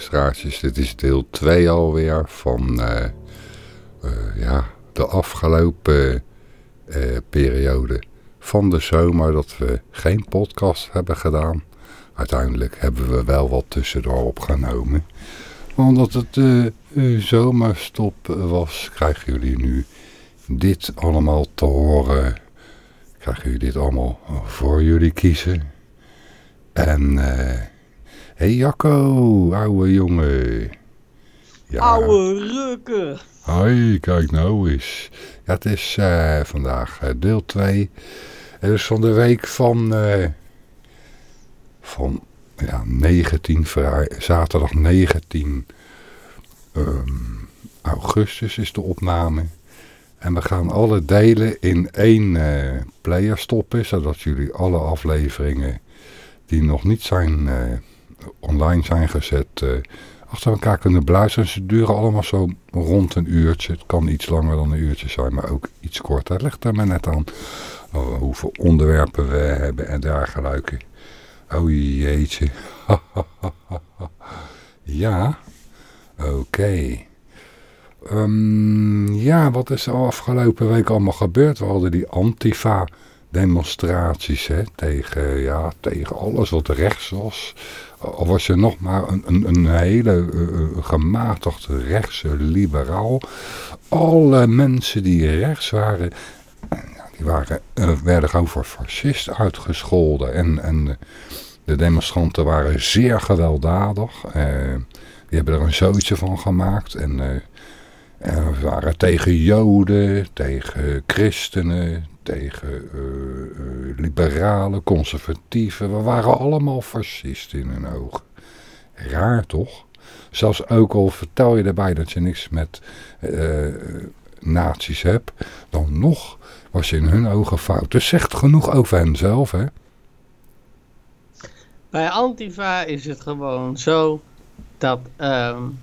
luisteraars. Dit is deel 2 alweer van uh, uh, ja, de afgelopen uh, periode van de zomer dat we geen podcast hebben gedaan. Uiteindelijk hebben we wel wat tussendoor opgenomen. Maar omdat het zomerstop was, krijgen jullie nu dit allemaal te horen. Krijgen jullie dit allemaal voor jullie kiezen. En... eh hey Jacco, ouwe jongen. Ja. Ouwe rukken. Hoi, kijk nou eens. Ja, het is uh, vandaag uh, deel 2. Het is van de week van, uh, van ja, 19, zaterdag 19 um, augustus is de opname. En we gaan alle delen in één player stoppen, zodat jullie alle afleveringen die nog niet zijn online zijn gezet, uh, achter elkaar kunnen beluisteren. Ze duren allemaal zo rond een uurtje. Het kan iets langer dan een uurtje zijn, maar ook iets korter. Het ligt er maar net aan oh, hoeveel onderwerpen we hebben en dergelijke. Oh jeetje. ja, oké. Um, ja, wat is er afgelopen week allemaal gebeurd? We hadden die Antifa demonstraties hè, tegen, ja, tegen alles wat rechts was. Al was je nog maar een, een, een hele uh, gematigde rechtse liberaal. Alle mensen die rechts waren, die waren, uh, werden gewoon voor fascist uitgescholden. En, en de demonstranten waren zeer gewelddadig. die hebben er een zootje van gemaakt. En waren tegen joden, tegen christenen, tegen uh, uh, liberalen, conservatieven. We waren allemaal fascisten in hun ogen. Raar toch? Zelfs ook al vertel je erbij dat je niks met uh, nazi's hebt, dan nog was je in hun ogen fout. Dus zegt genoeg over henzelf, hè? Bij Antifa is het gewoon zo dat um,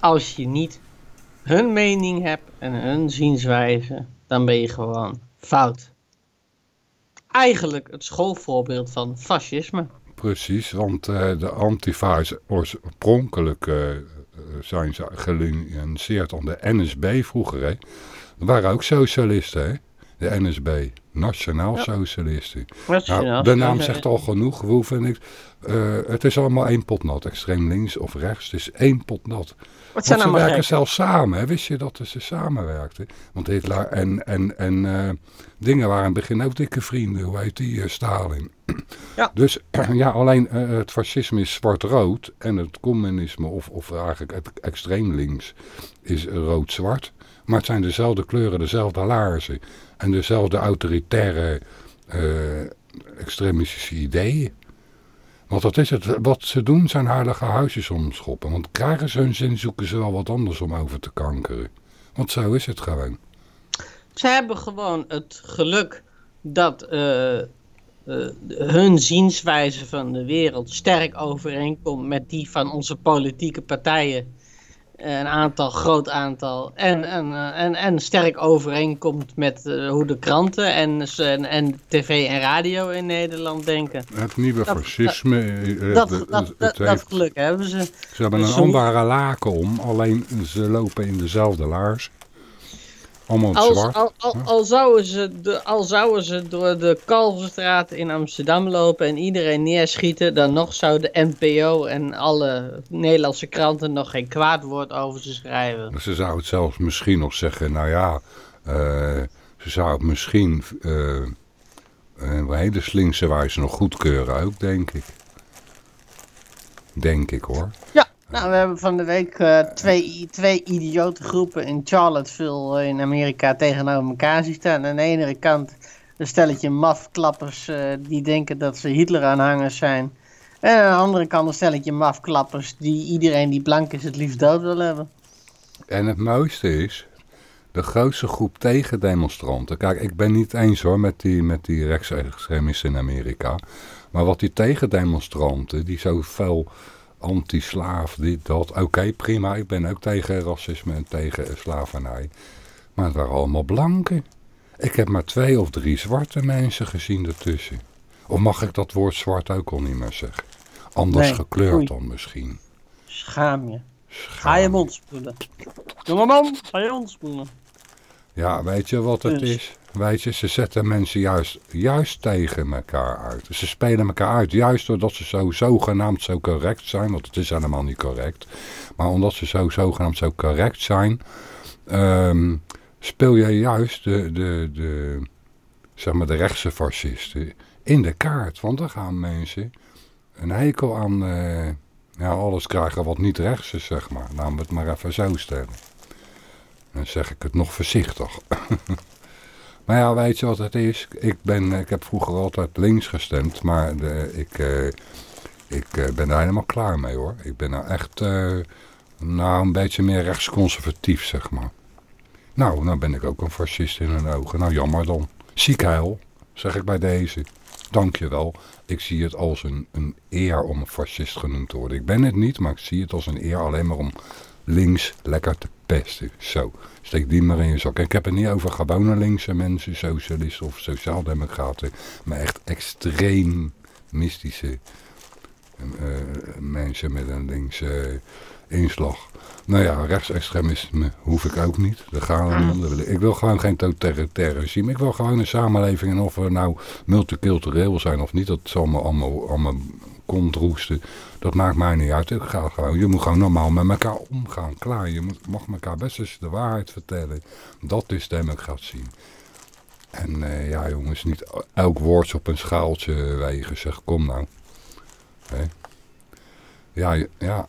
als je niet hun mening hebt en hun zienswijze, dan ben je gewoon fout. Eigenlijk het schoolvoorbeeld van fascisme. Precies, want uh, de antifa is oorspronkelijk uh, zijn ze gelinceerd aan de NSB vroeger. Hè? Dat waren ook socialisten, hè? de NSB. Nationaal Socialisten. Nou, de naam zegt al genoeg. We hoeven niks. Uh, het is allemaal één pot nat. Extreem links of rechts. Het is één pot nat. Wat zijn ze werken gek? zelfs samen. Hè? Wist je dat ze samenwerkten? Want Hitler en, en, en uh, dingen waren in het begin ook dikke vrienden. Hoe heet die? Uh, Stalin. Ja. Dus ja, alleen het fascisme is zwart-rood. En het communisme of, of eigenlijk het extreem links is rood-zwart. Maar het zijn dezelfde kleuren, dezelfde laarzen. En dezelfde autoritaire extremistische ideeën. Want dat is het. Wat ze doen zijn heilige huisjes omschoppen. Want krijgen ze hun zin, zoeken ze wel wat anders om over te kankeren. Want zo is het gewoon. Ze hebben gewoon het geluk dat uh, uh, hun zienswijze van de wereld sterk overeenkomt met die van onze politieke partijen een aantal, groot aantal. En, en, eh, en, en sterk overeenkomt met uh, hoe de kranten en, en, en tv en radio in Nederland denken. Het nieuwe dat, fascisme. Dat, dat, dat, dat, dat geluk hebben ze. Ze hebben een andere laken om, alleen ze lopen in dezelfde laars. Allemaal als, zwart. Al, al, al, zouden ze de, al zouden ze door de Kalverstraat in Amsterdam lopen en iedereen neerschieten, dan nog zou de NPO en alle Nederlandse kranten nog geen kwaad woord over ze schrijven. Ze zouden het zelfs misschien nog zeggen, nou ja, uh, ze zouden het misschien uh, een hele slinkse wijze nog goedkeuren ook, denk ik. Denk ik hoor. Ja. Nou, we hebben van de week uh, twee, twee idiote groepen in Charlottesville uh, in Amerika tegenover elkaar zien staan. Aan de ene kant een stelletje mafklappers uh, die denken dat ze Hitler-aanhangers zijn. En aan de andere kant een stelletje mafklappers die iedereen die blank is het liefst dood wil hebben. En het mooiste is, de grootste groep tegendemonstranten. Kijk, ik ben niet eens hoor met die, met die rechtsextremisten in Amerika. Maar wat die tegendemonstranten, die zo veel anti-slaaf, dit, dat. Oké, okay, prima, ik ben ook tegen racisme en tegen slavernij. Maar het waren allemaal blanken. Ik heb maar twee of drie zwarte mensen gezien ertussen. Of mag ik dat woord zwart ook al niet meer zeggen? Anders nee, gekleurd oei. dan misschien. Schaam je. Ga je mond spoelen. Jongeman, ga je mond spoelen. Ja, weet je wat het Dus. is? Weet je, ze zetten mensen juist, juist tegen elkaar uit. Ze spelen elkaar uit, juist doordat ze zo zogenaamd zo correct zijn. Want het is helemaal niet correct. Maar omdat ze zo zogenaamd zo correct zijn... ehm, speel je juist de, de, de, zeg maar de rechtse fascisten in de kaart. Want dan gaan mensen een hekel aan ja, alles krijgen wat niet rechts is, zeg maar. Laten we het maar even zo stellen. Dan zeg ik het nog voorzichtig. maar ja, weet je wat het is? Ik, ben, ik heb vroeger altijd links gestemd, maar de, ik, eh, ik eh, ben daar helemaal klaar mee hoor. Ik ben nou echt eh, nou, een beetje meer rechtsconservatief, zeg maar. Nou, nou ben ik ook een fascist in hun ogen. Nou, jammer dan. Ziek heil, zeg ik bij deze. Dank je wel. Ik zie het als een, een eer om een fascist genoemd te worden. Ik ben het niet, maar ik zie het als een eer alleen maar om links lekker te pesten. Zo, steek die maar in je zak. En ik heb het niet over gewone linkse mensen, socialisten of sociaaldemocraten. Maar echt extreem mystische eh, mensen met een linkse inslag. Nou ja, rechtsextremisme hoef ik ook niet. Daar gaan we niet om. Ik. wil gewoon geen totalitair regime. Ik wil gewoon een samenleving. En of we nou multicultureel zijn of niet, dat zal me allemaal, allemaal kont roesten. Dat maakt mij niet uit. Ik ga gewoon, je moet gewoon normaal met elkaar omgaan. Klaar, je moet, mag elkaar best eens de waarheid vertellen. Dat is democratie. En eh, ja jongens, niet elk woord op een schaaltje wegen. Zeg, kom nou. Hè? Ja, ja,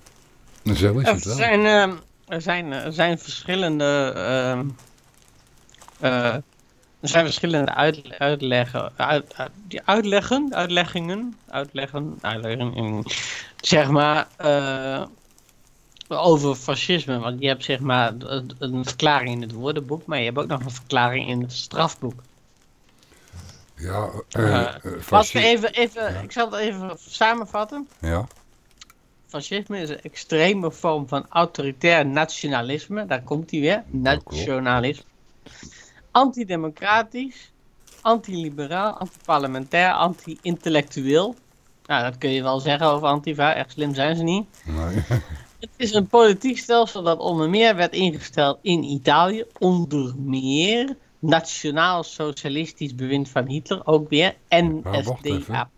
zo is Er het wel. zijn, ehm, er zijn, er zijn verschillende. ehm, eh, er zijn verschillende uit, uitleggen, uit, uit- die uitleggen, uitleggingen, uitleggen, uitleggingen, zeg maar, eh, over fascisme. Want je hebt zeg maar een- verklaring in het woordenboek, maar je hebt ook nog een verklaring in het strafboek. Ja, Eh, eh, eh, Wat fasci- even, even, Ik zal het even samenvatten. ja, Fascisme is een extreme vorm van autoritair nationalisme. Daar komt hij weer. Nationalisme. Antidemocratisch, antiliberaal, antiparlementair, anti-intellectueel. Nou, dat kun je wel zeggen over Antifa. Echt slim zijn ze niet. nee. Het is een politiek stelsel dat onder meer werd ingesteld in Italië. Onder meer nationaal-socialistisch bewind van Hitler. Ook weer wacht NSDAP.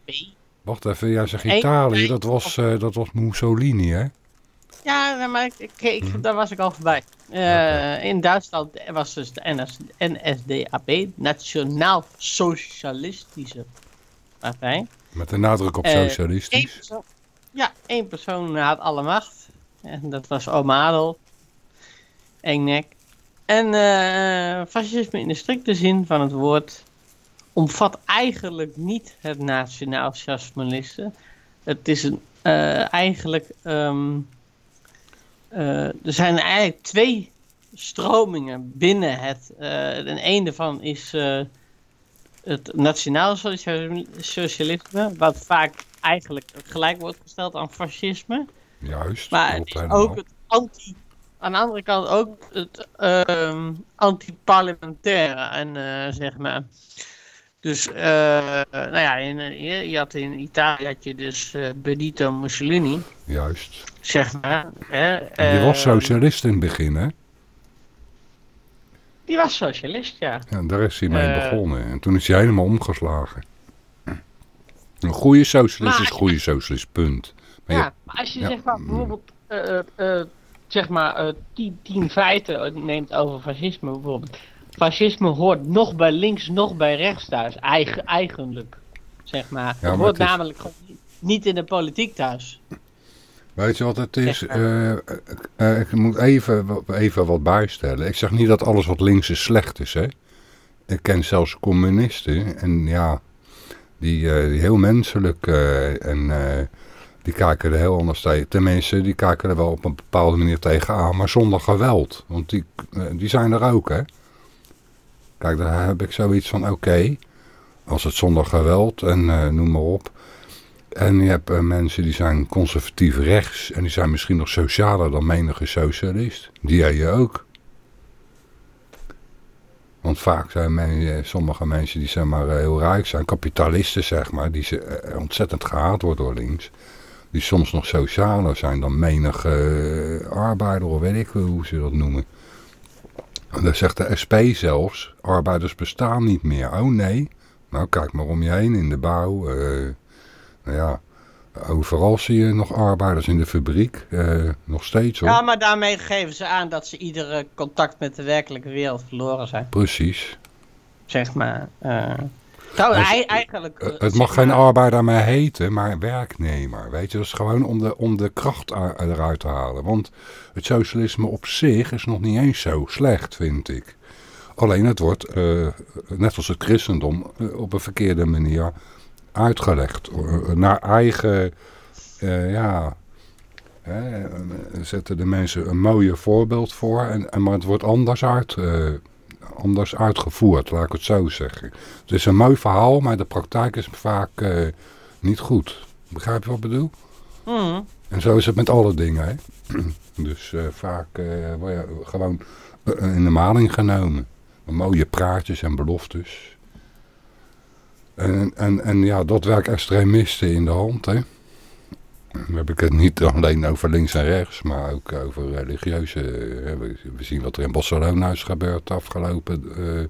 Wacht even, jij zegt Italië, dat was, eh, dat was Mussolini, hè? Ja, maar ik, ik, ik- Mhm. daar was ik al voorbij. Eh, In Duitsland was dus de NS, NSDAP, Nationaal Socialistische Partij. Met de nadruk op Eh, socialistisch. persoon, ja, één persoon had alle macht. En dat was Oom Adolf. Engnek. En eh, fascisme in de strikte zin van het woord omvat eigenlijk niet het nationaal socialisme. Het is een, eh, eigenlijk. ehm, eh, er zijn eigenlijk twee stromingen binnen het. en een daarvan is het nationaal socialisme, wat vaak eigenlijk gelijk wordt gesteld aan fascisme. Juist, Maar het is ook het anti. Aan de andere kant ook het ehm anti-parlementaire. En eh, zeg maar. Dus, eh, nou ja, in, je, je had in Italië had je dus eh, Benito Mussolini, Juist. zeg maar. Hè, die was eh, socialist in het begin, hè? Die was socialist, ja. Ja, daar is hij mee Eh. begonnen. En toen is hij helemaal omgeslagen. Een goede socialist is een goede socialist, punt. Maar Ja, je- maar als je ja, zeg maar mm. bijvoorbeeld eh, eh, zeg maar tien, tien feiten neemt over fascisme bijvoorbeeld. Fascisme hoort nog bij links, nog bij rechts thuis. Eigen, eigenlijk, zeg maar. hoort het is- namelijk niet in de politiek thuis. Weet je wat het is? Eh, eh, eh, ik moet even, wat- even wat bijstellen. Ik zeg niet dat alles wat links is slecht is, hè. Ik ken zelfs communisten en ja, die, die heel menselijk en die kijken er heel anders tegen. Tenminste, die kijken er wel op een bepaalde manier tegenaan, maar zonder geweld. Want die, die zijn er ook, hè. Kijk, daar heb ik zoiets van, oké, als het zonder geweld en noem maar op. En je hebt eh, mensen die zijn conservatief rechts en die zijn misschien nog socialer dan menige socialist. Die heb je ook. Want vaak zijn eh, sommige mensen die zeg maar eh, heel rijk zijn, kapitalisten zeg maar, die ze, ontzettend gehaat worden door links. die soms nog socialer zijn dan menige arbeider, of weet ik hoe ze dat noemen. En dan zegt de SP zelfs, arbeiders bestaan niet meer. Oh nee, nou kijk maar om je heen in de bouw. Nou ja, overal zie je nog arbeiders in de fabriek, uh, nog steeds hoor. Ja, maar daarmee geven ze aan dat ze iedere contact met de werkelijke wereld verloren zijn. Precies. Zeg maar. Uh, nou, eigenlijk, uh, het mag geen arbeider meer heten, maar werknemer. Weet je, dat is gewoon om de, om de kracht eruit te halen. Want het socialisme op zich is nog niet eens zo slecht, vind ik. Alleen het wordt, net als het christendom, op een verkeerde manier uitgelegd. Naar eigen, uh, ja, hè, zetten de mensen een mooie voorbeeld voor. En, en, maar het wordt anders, uit, uh, anders uitgevoerd, laat ik het zo zeggen. Het is een mooi verhaal, maar de praktijk is vaak uh, niet goed. Begrijp je wat ik bedoel? Mm. En zo is het met alle dingen. Hè? dus vaak word je gewoon in de maling genomen. Mooie praatjes en beloftes. En, en, en ja, dat werkt extremisten in de hand. Hè? Dan heb ik het niet alleen over links en rechts, maar ook over religieuze... We zien wat er in Barcelona is gebeurd afgelopen uh,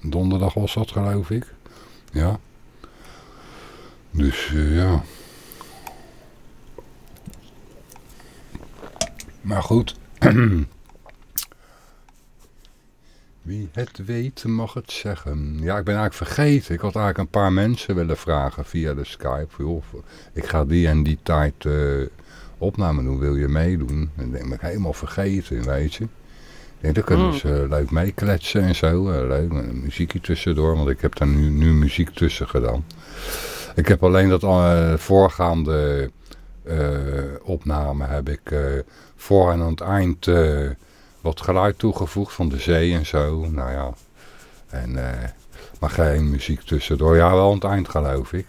donderdag was dat geloof ik. Ja. Dus uh, ja. Maar goed. Wie het weet mag het zeggen. Ja, ik ben eigenlijk vergeten. Ik had eigenlijk een paar mensen willen vragen via de Skype. Joh, ik ga die en die tijd uh, opname doen. Wil je meedoen? En ben ik helemaal vergeten, weet je. Ik denk, dan kunnen ze uh, leuk meekletsen en zo. Uh, leuk, een muziekje tussendoor. Want ik heb daar nu, nu muziek tussen gedaan. Ik heb alleen dat uh, voorgaande opname heb ik voor en aan het eind wat geluid toegevoegd van de zee en zo. Nou ja, en, uh, maar geen muziek tussendoor. Ja, wel aan het eind geloof ik.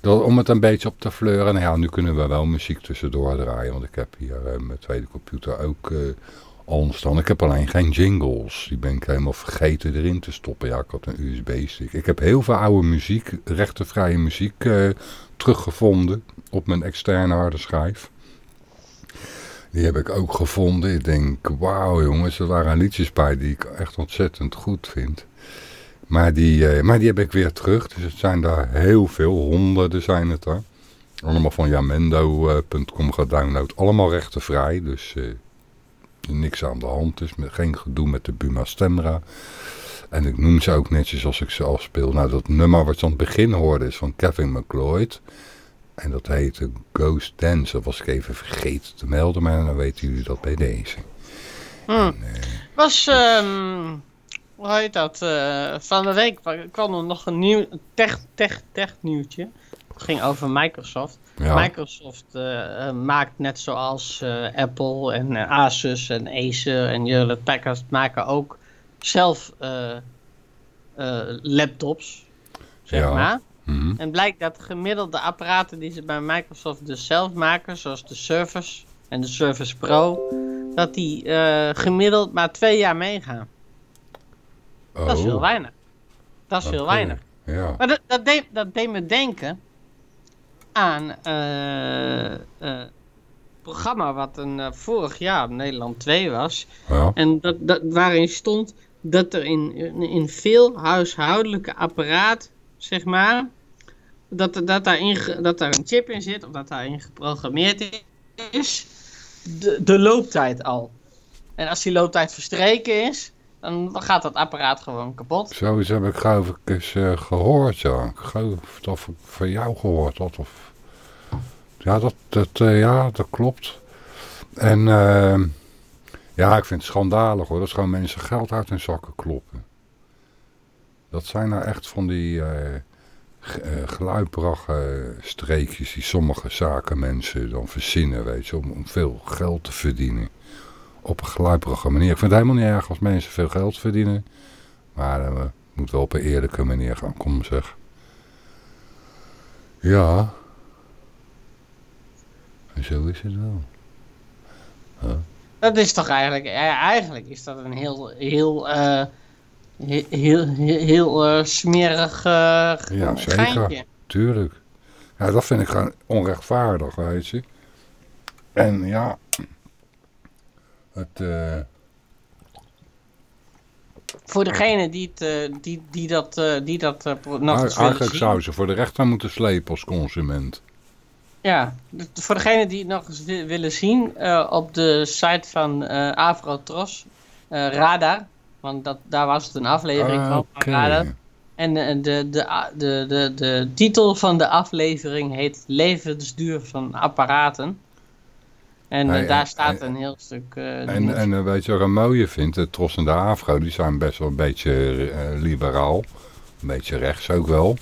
Dat, om het een beetje op te fleuren. Nou ja, nu kunnen we wel muziek tussendoor draaien. Want ik heb hier uh, mijn tweede computer ook uh, al staan. Ik heb alleen geen jingles. Die ben ik helemaal vergeten erin te stoppen. Ja, ik had een USB-stick. Ik heb heel veel oude muziek, rechtenvrije muziek teruggevonden op mijn externe harde schijf. Die heb ik ook gevonden. Ik denk, wauw jongens, er waren liedjes bij die ik echt ontzettend goed vind. Maar die, uh, maar die heb ik weer terug. Dus het zijn daar heel veel, honderden zijn het er. Allemaal van jamendo.com gedownload. Allemaal rechtenvrij, dus uh, niks aan de hand. Dus met, geen gedoe met de Buma Stemra. En ik noem ze ook netjes als ik ze afspeel. Nou, dat nummer wat je aan het begin hoorde is van Kevin McLeod. En dat heette Ghost Dance. Dat was ik even vergeten te melden, maar dan weten jullie dat bij deze. Hmm. En, uh, was, um, hoe heet dat, uh, van de week kwam er nog een nieuw tech, tech, tech nieuwtje. Het ging over Microsoft. Ja. Microsoft uh, maakt net zoals Apple en Asus en Acer en Hewlett Packard maken ook zelf laptops, zeg ja. maar. Mm -hmm. En blijkt dat gemiddelde apparaten die ze bij Microsoft dus zelf maken, zoals de Surface en de Surface Pro, dat die uh, gemiddeld maar twee jaar meegaan. Oh. Dat is heel weinig. Dat is okay. heel weinig. Ja. Maar dat, dat, deed, dat deed me denken aan uh, uh, programma wat een, vorig jaar op Nederland 2 was. Ja. En dat, dat, waarin stond dat er in, in veel huishoudelijke apparaat zeg maar, dat, dat, daarin, dat daar een chip in zit, of dat daarin geprogrammeerd is, de, de looptijd al. En als die looptijd verstreken is, dan gaat dat apparaat gewoon kapot. Zoiets heb ik geloof ik eens uh, gehoord, ja. Ik geloof dat ik van jou gehoord had. Of... Ja, dat, dat, uh, ja, dat klopt. En uh, ja, ik vind het schandalig hoor. Dat is gewoon mensen geld uit hun zakken kloppen. Dat zijn nou echt van die uh, streekjes die sommige zakenmensen dan verzinnen, weet je, om, om, veel geld te verdienen. Op een gluiperige manier. Ik vind het helemaal niet erg als mensen veel geld verdienen, maar uh, moet wel op een eerlijke manier gaan, kom zeg. Ja. En zo is het wel. Dat is toch eigenlijk, eigenlijk is dat een heel, heel... heel, heel, heel uh, smerig uh, ja, zeker. geintje. Tuurlijk. Ja, dat vind ik gewoon onrechtvaardig, weet je. En ja, het... Uh... Voor degene die, het, uh, die, die dat, uh, die dat nog eens Eigenlijk zou ze voor de rechter moeten slepen als consument. Ja, voor degene die het nog eens willen zien, op de site van Avrotros, Radar, want dat, daar was het een aflevering van. En de, de, de, de, de, titel van de aflevering heet Levensduur van apparaten. En daar staat een heel stuk... Uh, en en weet je wat ik mooie vind? De Tros en de Afro, die zijn best wel een beetje uh, liberaal. Een beetje rechts ook wel.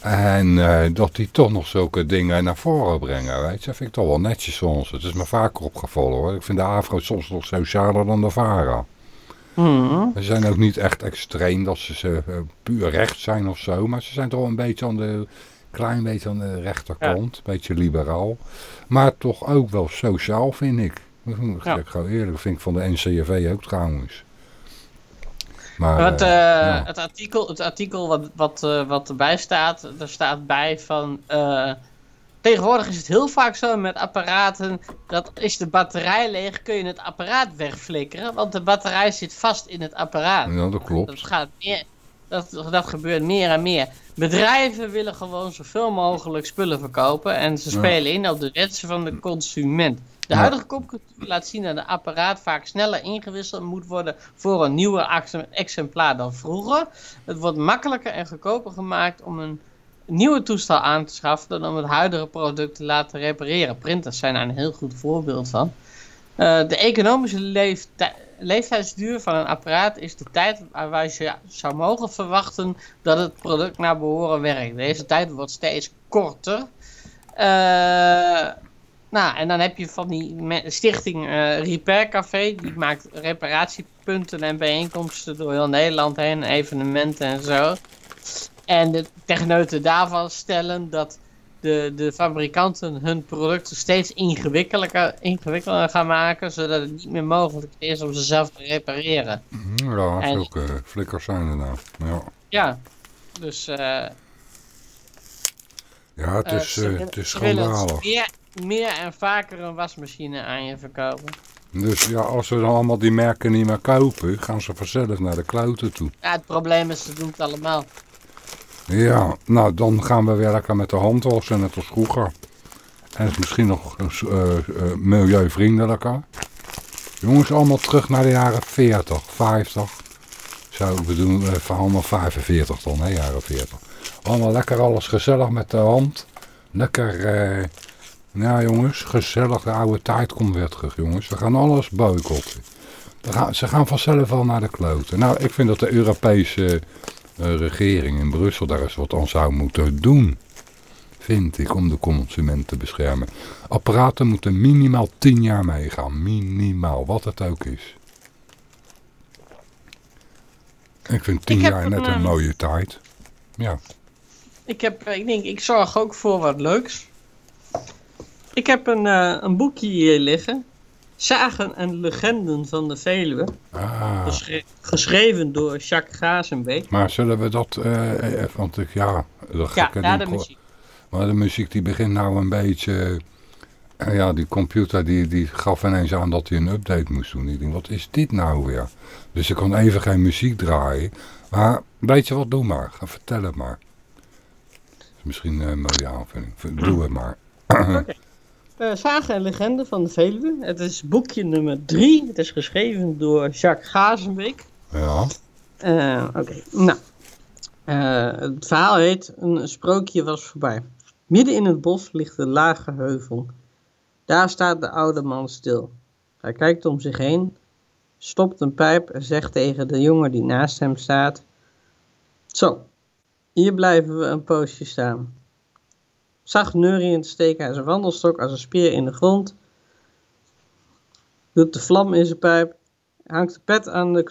En uh, dat die toch nog zulke dingen naar voren brengen, weet je. Dat vind ik toch wel netjes soms. Het is me vaker opgevallen hoor. Ik vind de Afro soms nog socialer dan de Vara. Mm. Ze zijn ook niet echt extreem dat ze, ze puur recht zijn of zo. Maar ze zijn toch een beetje aan de klein beetje aan de rechterkant. Een beetje liberaal. Maar toch ook wel sociaal, vind ik. Dat ja. ik gewoon eerlijk. vind ik van de NCRV ook trouwens. Maar, het, uh, ja. het, artikel, het artikel wat, wat, wat erbij staat, er staat bij van... Uh, tegenwoordig is het heel vaak zo met apparaten, dat is de batterij leeg, kun je het apparaat wegflikkeren, want de batterij zit vast in het apparaat. Ja, dat klopt. Dat, gaat meer, dat, dat gebeurt meer en meer. Bedrijven willen gewoon zoveel mogelijk spullen verkopen en ze spelen in op de wensen van de consument. De huidige kopcultuur laat zien dat een apparaat vaak sneller ingewisseld moet worden voor een nieuwer exemplaar dan vroeger. Het wordt makkelijker en goedkoper gemaakt om een nieuwe toestel aan te schaffen dan om het huidige product te laten repareren. Printers zijn daar een heel goed voorbeeld van. Uh, de economische leeftijd leeftijdsduur van een apparaat is de tijd waar je zou mogen verwachten dat het product naar behoren werkt. Deze tijd wordt steeds korter. Uh, nou, en dan heb je van die stichting uh, Repair Café, die maakt reparatiepunten en bijeenkomsten door heel Nederland heen, evenementen en zo. En de techneuten daarvan stellen dat de, de fabrikanten hun producten steeds ingewikkelder, ingewikkelder gaan maken, zodat het niet meer mogelijk is om ze zelf te repareren. Mhm, ja, en, ook uh, flikkers zijn er nou. Ja, ja dus... Uh, ja, het eh, is, uh, het is schandalig. Meer, meer en vaker een wasmachine aan je verkopen. Dus ja, als we dan allemaal die merken niet meer kopen, gaan ze vanzelf naar de kloten toe. Ja, het probleem is, ze doen het allemaal. Ja, nou dan gaan we weer lekker met de hand wassen, net als vroeger. En is misschien nog uh, uh, milieuvriendelijker. Jongens, allemaal terug naar de jaren 40, 50. Zo, we doen uh, allemaal 45 dan, hè, jaren 40. Allemaal lekker alles gezellig met de hand. Lekker, eh, nou jongens, gezellig. De oude tijd komt weer terug, jongens. We gaan alles boycotten. Gaan, ze gaan vanzelf al naar de kloten. Nou, ik vind dat de Europese regering in Brussel daar eens wat aan zou moeten doen. Vind ik, om de consument te beschermen. Apparaten moeten minimaal 10 jaar meegaan. Minimaal, wat het ook is. Ik vind 10 jaar net een eh, mooie tijd. Ja. Ik heb, eh, ik denk, ik zorg ook voor wat leuks. Ik heb een, uh, een boekje hier liggen. Zagen en legenden van de Veluwe. Ah. geschreven door Jacques Gazenbeek. Maar zullen we dat, uh, want ik, ja... Dat ja, ja de muziek. Maar de muziek die begint nou een beetje... Uh, ja, die computer die, die gaf ineens aan dat hij een update moest doen. Ik denk, wat is dit nou weer? Dus ik kon even geen muziek draaien. Maar weet je wat, doe maar. Ga vertel het maar. Is misschien een mooie aanvulling. Doe het maar. Okay. Uh, Zagen en Legende van de Veluwe. Het is boekje nummer 3. Het is geschreven door Jacques Gazenbeek. Ja. Uh, Oké, nou. Uh, het verhaal heet Een sprookje was voorbij. Midden in het bos ligt een lage heuvel. Daar staat de oude man stil. Hij kijkt om zich heen, stopt een pijp en zegt tegen de jongen die naast hem staat: Zo, hier blijven we een poosje staan. Zacht neuriënd steekt hij zijn wandelstok als een speer in de grond. Doet de vlam in zijn pijp. Hangt de pet aan, de,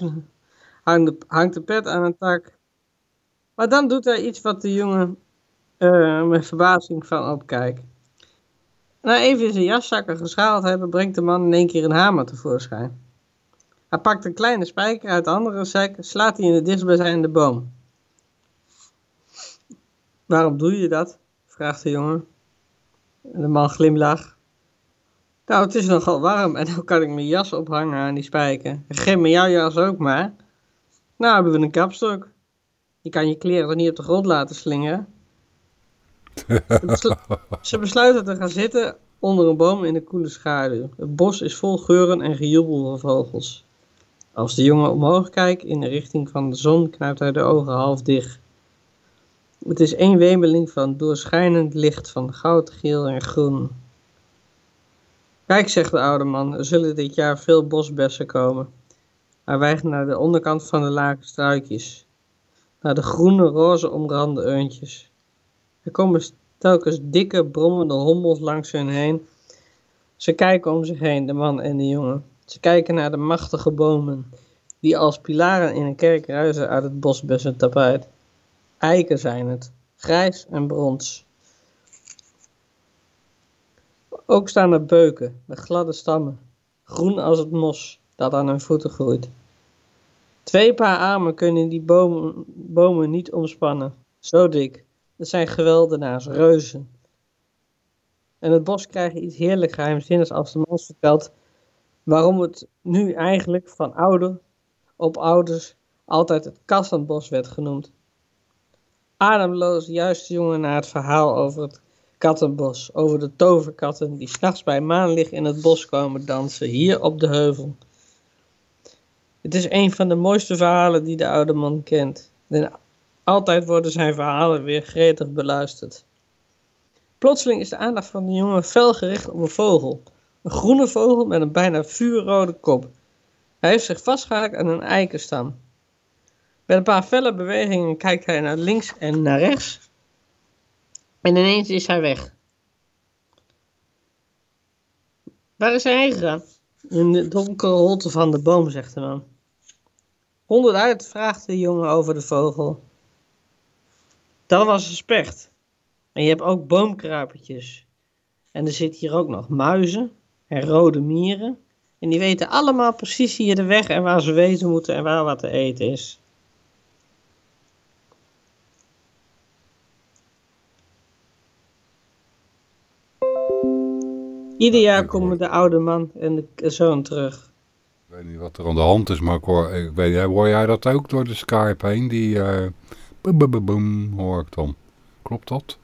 de, hangt de pet aan een tak. Maar dan doet hij iets wat de jongen uh, met verbazing van opkijkt. Na even zijn jaszakken geschaald hebben, brengt de man in één keer een hamer tevoorschijn. Hij pakt een kleine spijker uit de andere zak, slaat die in de dichtstbijzijnde boom. Waarom doe je dat? Vraagt de jongen. En de man glimlacht. Nou, het is nogal warm en dan kan ik mijn jas ophangen aan die spijken. Geef me jouw jas ook maar. Nou hebben we een kapstok. Je kan je kleren er niet op de grond laten slingeren. Ze besluiten te gaan zitten onder een boom in de koele schaduw. Het bos is vol geuren en gejubel van vogels. Als de jongen omhoog kijkt in de richting van de zon, knijpt hij de ogen half dicht. Het is één wemeling van doorschijnend licht van goud, geel en groen. Kijk, zegt de oude man, er zullen dit jaar veel bosbessen komen. Hij wijgt naar de onderkant van de lage struikjes, naar de groene, roze omrande urntjes. Er komen telkens dikke, brommende hommels langs hun heen. Ze kijken om zich heen, de man en de jongen. Ze kijken naar de machtige bomen, die als pilaren in een kerk ruizen uit het bosbessentapijt. Eiken zijn het, grijs en brons. Ook staan er beuken met gladde stammen, groen als het mos dat aan hun voeten groeit. Twee paar armen kunnen die bomen, bomen niet omspannen, zo dik. Het zijn geweldenaars, reuzen. En het bos krijgt iets heerlijk geheimzinnigs als de man vertelt waarom het nu eigenlijk van ouder op ouders altijd het kassenbos werd genoemd. Ademloos juist de jongen naar het verhaal over het kattenbos, over de toverkatten die s'nachts bij maanlicht in het bos komen dansen, hier op de heuvel. Het is een van de mooiste verhalen die de oude man kent. En altijd worden zijn verhalen weer gretig beluisterd. Plotseling is de aandacht van de jongen fel gericht op een vogel. Een groene vogel met een bijna vuurrode kop. Hij heeft zich vastgehaakt aan een eikenstam. Met een paar felle bewegingen kijkt hij naar links en naar rechts. En ineens is hij weg. Waar is hij heen gegaan? In de donkere holte van de boom, zegt de man. Honderd uit, vraagt de jongen over de vogel. Dat was een specht. En je hebt ook boomkruipertjes. En er zitten hier ook nog muizen en rode mieren. En die weten allemaal precies hier de weg en waar ze wezen moeten en waar wat te eten is. Ieder jaar komen de oude man en de zoon terug. Ik weet niet wat er aan de hand is, maar ik hoor, ik weet, hoor jij dat ook door de Skype heen? Die uh, boom, hoor ik dan. Klopt dat?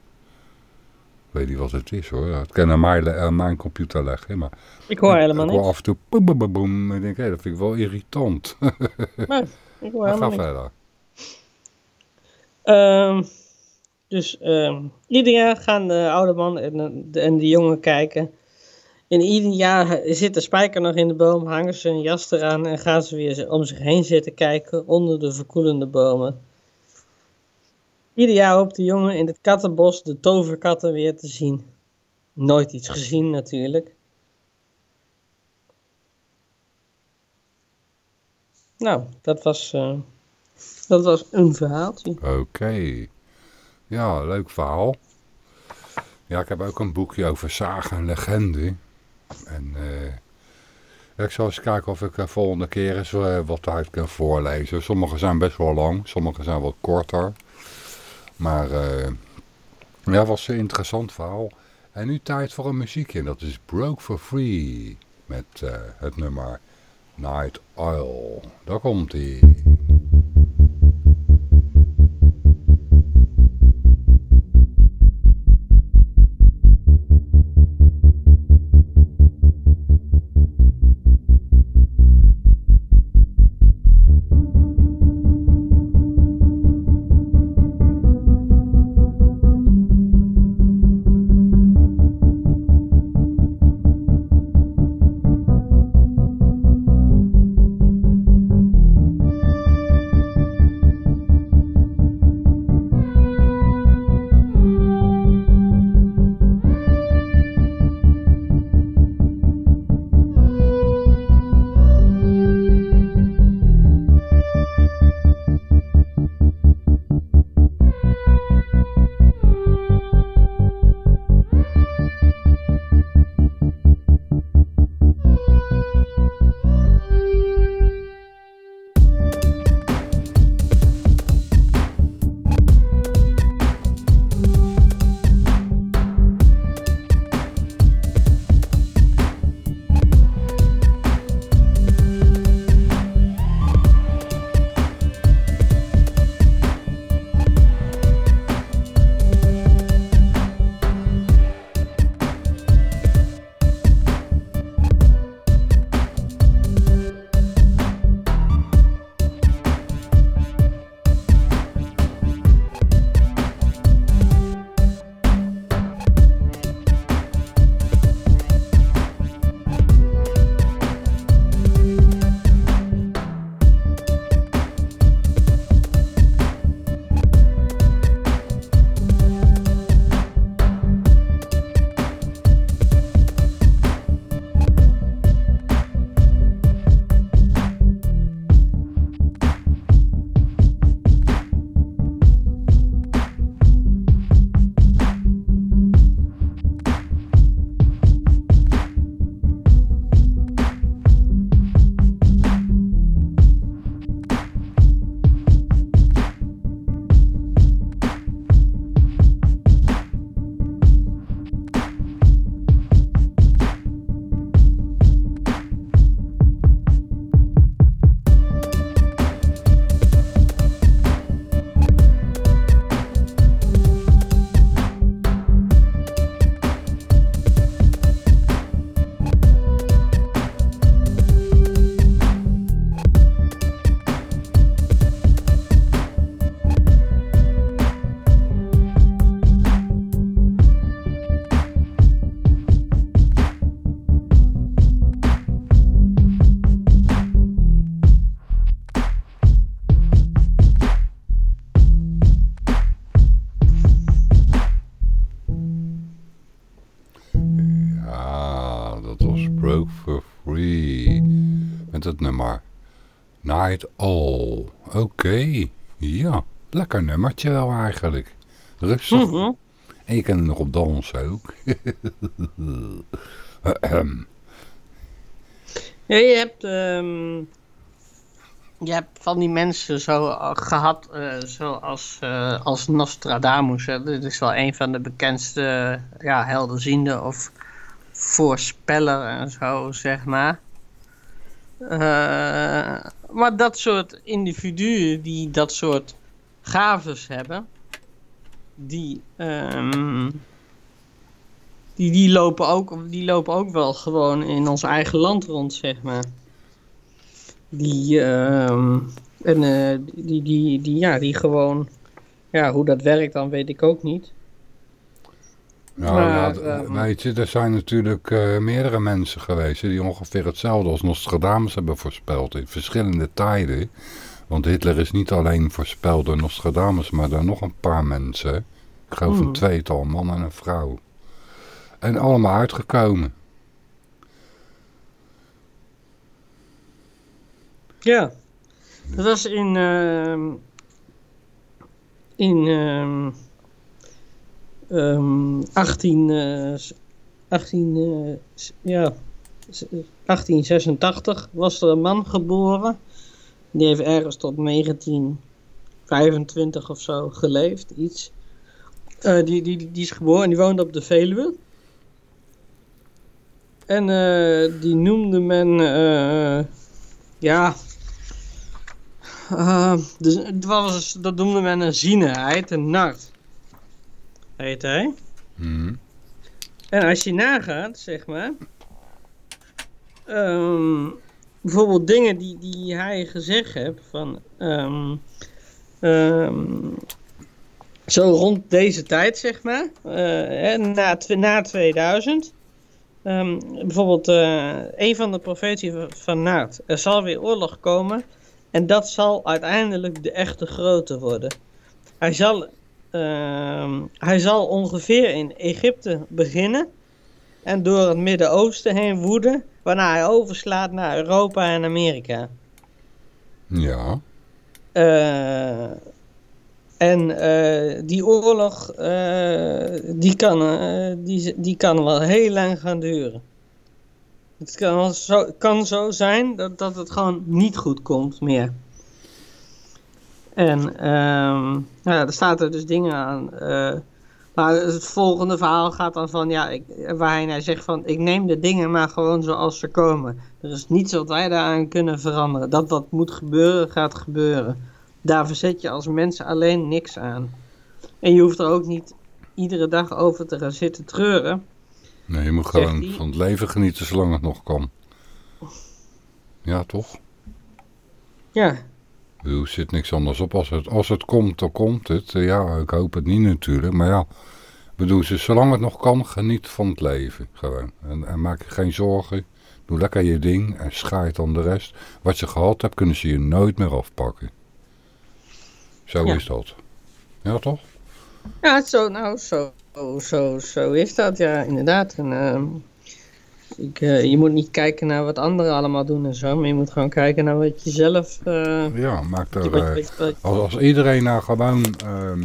Ik weet niet wat het is hoor. Het kan aan mijn, aan mijn computer leggen. Maar ik hoor helemaal niet. Ik hoor af en toe boom, boom, Ik denk, hé, dat vind ik wel irritant. nee, ik hoor helemaal Ga verder. Um, dus um, ieder jaar gaan de oude man en de, en de jongen kijken in ieder jaar zit de spijker nog in de boom, hangen ze een jas eraan en gaan ze weer om zich heen zitten kijken onder de verkoelende bomen. Ieder jaar hoopt de jongen in het kattenbos de toverkatten weer te zien. Nooit iets gezien natuurlijk. Nou, dat was, uh, dat was een verhaaltje. Oké. Ja, leuk verhaal. Ja, ik heb ook een boekje over zagen en legende. En uh, ik zal eens kijken of ik de volgende keer eens uh, wat uit kan voorlezen. Sommige zijn best wel lang, sommige zijn wat korter. Maar ja, was een interessant verhaal. En nu tijd voor een muziekje. Dat is Broke for Free. Met het nummer Night Oil. Daar komt hij. Nummer. Night All. Oké. Ja, lekker nummertje wel eigenlijk. Rustig. Mhm. En je kan er nog op dansen ook. Ja, je hebt, ehm, je hebt van die mensen zo eh, gehad, eh, zoals eh, als Nostradamus. Hè. Dit is wel een van de bekendste ja, helderziende of voorspeller en zo, zeg maar. Eh, maar dat soort individuen die dat soort gaves hebben, die, ehm, die, die, lopen ook, die lopen ook wel gewoon in ons eigen land rond, zeg maar. Die, ehm, en, eh, die, die, die, ja, die gewoon, ja, hoe dat werkt dan weet ik ook niet. Nou, Maar, ja, ehm, weet je, er zijn natuurlijk eh, meerdere mensen geweest die ongeveer hetzelfde als Nostradamus hebben voorspeld in verschillende tijden. Want Hitler is niet alleen voorspeld door Nostradamus, maar door nog een paar mensen. Ik geloof een Hmm. tweetal, man en een vrouw. En allemaal uitgekomen. Ja, dat was in, ehm, in ehm, ehm, 18, eh, 18, eh, ja, s- 1886 was er een man geboren. Die heeft ergens tot 1925 of zo geleefd, iets. Eh, die, die, die is geboren en die woonde op de Veluwe. En die noemde men, eh, ja, dus, het was, dat noemde men een heet een nart. Heet hij. Mhm. En als je nagaat, zeg maar. ehm, bijvoorbeeld dingen die, die hij gezegd heeft van. ehm, ehm, zo rond deze tijd, zeg maar. hè, na, na 2000. ehm, bijvoorbeeld eh, een van de profeties van- Naart. Er zal weer oorlog komen. En dat zal uiteindelijk de echte grote worden. Hij zal hij zal ongeveer in Egypte beginnen en door het Midden-Oosten heen woeden, waarna hij overslaat naar Europa en Amerika. Ja. Eh, en eh, die oorlog, eh, die, kan, die, die kan wel heel lang gaan duren. Het kan, wel zo, kan zo zijn dat, dat het gewoon niet goed komt meer. En ehm, nou ja, er staat er dus dingen aan. eh, maar het volgende verhaal gaat dan van, ja, ik, waarin hij zegt van, ik neem de dingen maar gewoon zoals ze komen. Er is niets wat wij daaraan kunnen veranderen. Dat wat moet gebeuren, gaat gebeuren. Daar verzet je als mensen alleen niks aan. En je hoeft er ook niet iedere dag over te gaan zitten treuren. Nee, je moet gewoon van het leven genieten zolang het nog kan. Ja, toch? Ja, Er zit niks anders op. Als het, als het komt, dan komt het. Eh, Ja, ik hoop het niet natuurlijk. Maar ja, bedoel, ze- zolang het nog kan, geniet van het leven. Gewoon. En, en maak je geen zorgen. Doe lekker je ding en schaait dan de rest. Wat je gehad hebt, kunnen ze je nooit meer afpakken. Zo Ja. is dat. Ja, toch? ja zo, nou, zo, zo, zo is dat, ja, inderdaad. En, ehm, ik, eh, je moet niet kijken naar wat anderen allemaal doen en zo, maar je moet gewoon kijken naar wat je zelf... eh, Ja, maak wat er... eh, wat wat Als, als iedereen nou gewoon... ehm,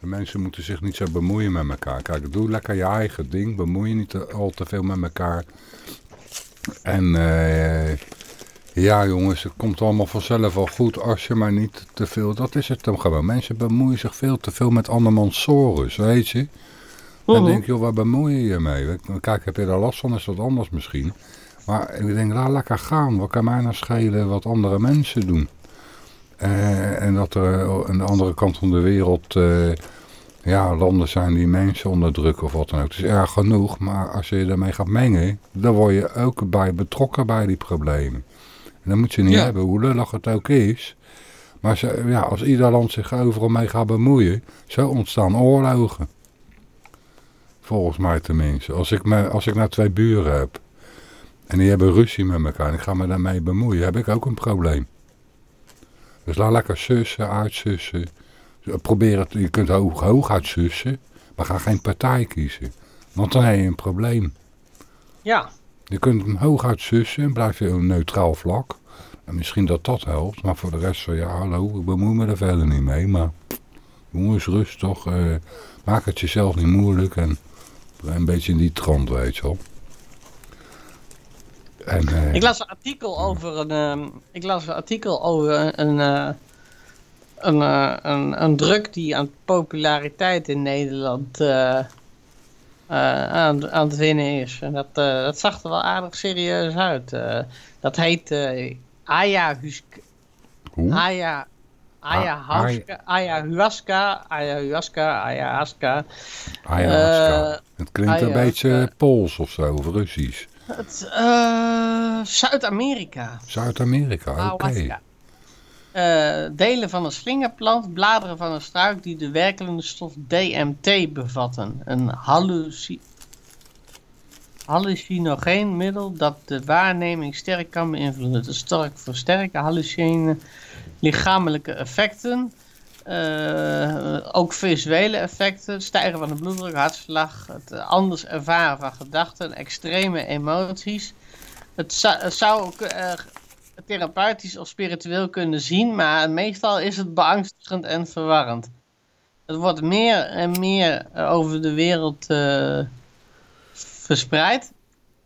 de mensen moeten zich niet zo bemoeien met elkaar. Kijk, doe lekker je eigen ding. Bemoei je niet te- al te veel met elkaar. En ja jongens, het komt allemaal vanzelf wel goed als je maar niet te veel... Dat is het dan gewoon. Mensen bemoeien zich veel te veel met andermans zorgen, weet je. Dan Mhm. denk je, joh, waar bemoei je je mee? Kijk, heb je daar last van, is dat anders misschien. Maar ik denk, laat lekker gaan. Wat kan mij nou schelen wat andere mensen doen? Eh, en dat er eh, aan de andere kant van de wereld eh, ja, landen zijn die mensen onderdrukken of wat dan ook. Het is erg genoeg, maar als je je daarmee gaat mengen, dan word je ook bij betrokken bij die problemen. En dat moet je niet Ja. hebben, hoe lullig het ook is. Maar ze, ja, als ieder land zich overal mee gaat bemoeien, zo ontstaan oorlogen. Volgens mij tenminste. Als ik, me, als ik nou twee buren heb en die hebben ruzie met elkaar en ik ga me daarmee bemoeien, heb ik ook een probleem. Dus laat lekker sussen, uitsussen. Probeer het, je kunt hoog, hoog uitsussen, maar ga geen partij kiezen. Want dan heb je een probleem. Ja, Je kunt hem hooguit sussen en blijft hij een neutraal vlak. En misschien dat dat helpt, maar voor de rest van ja, hallo, ik bemoei me er verder niet mee. Maar jongens, rustig, uh, maak het jezelf niet moeilijk en een beetje in die trant, weet je wel. En, uh, ik las een artikel over een, uh, ik las een artikel over een, uh, een, een, een, druk die aan populariteit in Nederland aan, aan het winnen is. En dat, dat zag er wel aardig serieus uit. dat heet ayahuasca. Hoe? Aya, ayahuasca, ayahuasca, ayahuasca, ayahuasca. Ayahuasca. het klinkt een beetje Pools of zo, of Russisch. Uh, Zuid-Amerika. Zuid-Amerika, oké. Okay. Uh, delen van een slingerplant, bladeren van een struik die de werkende stof DMT bevatten. Een halluci hallucinogeen middel dat de waarneming sterk kan beïnvloeden. Het sterk versterken hallucinogene lichamelijke effecten. Uh, ook visuele effecten, stijgen van de bloeddruk, hartslag, het anders ervaren van gedachten, extreme emoties. Het zou, ook uh, therapeutisch of spiritueel kunnen zien, maar meestal is het beangstigend en verwarrend. Het wordt meer en meer over de wereld uh, verspreid.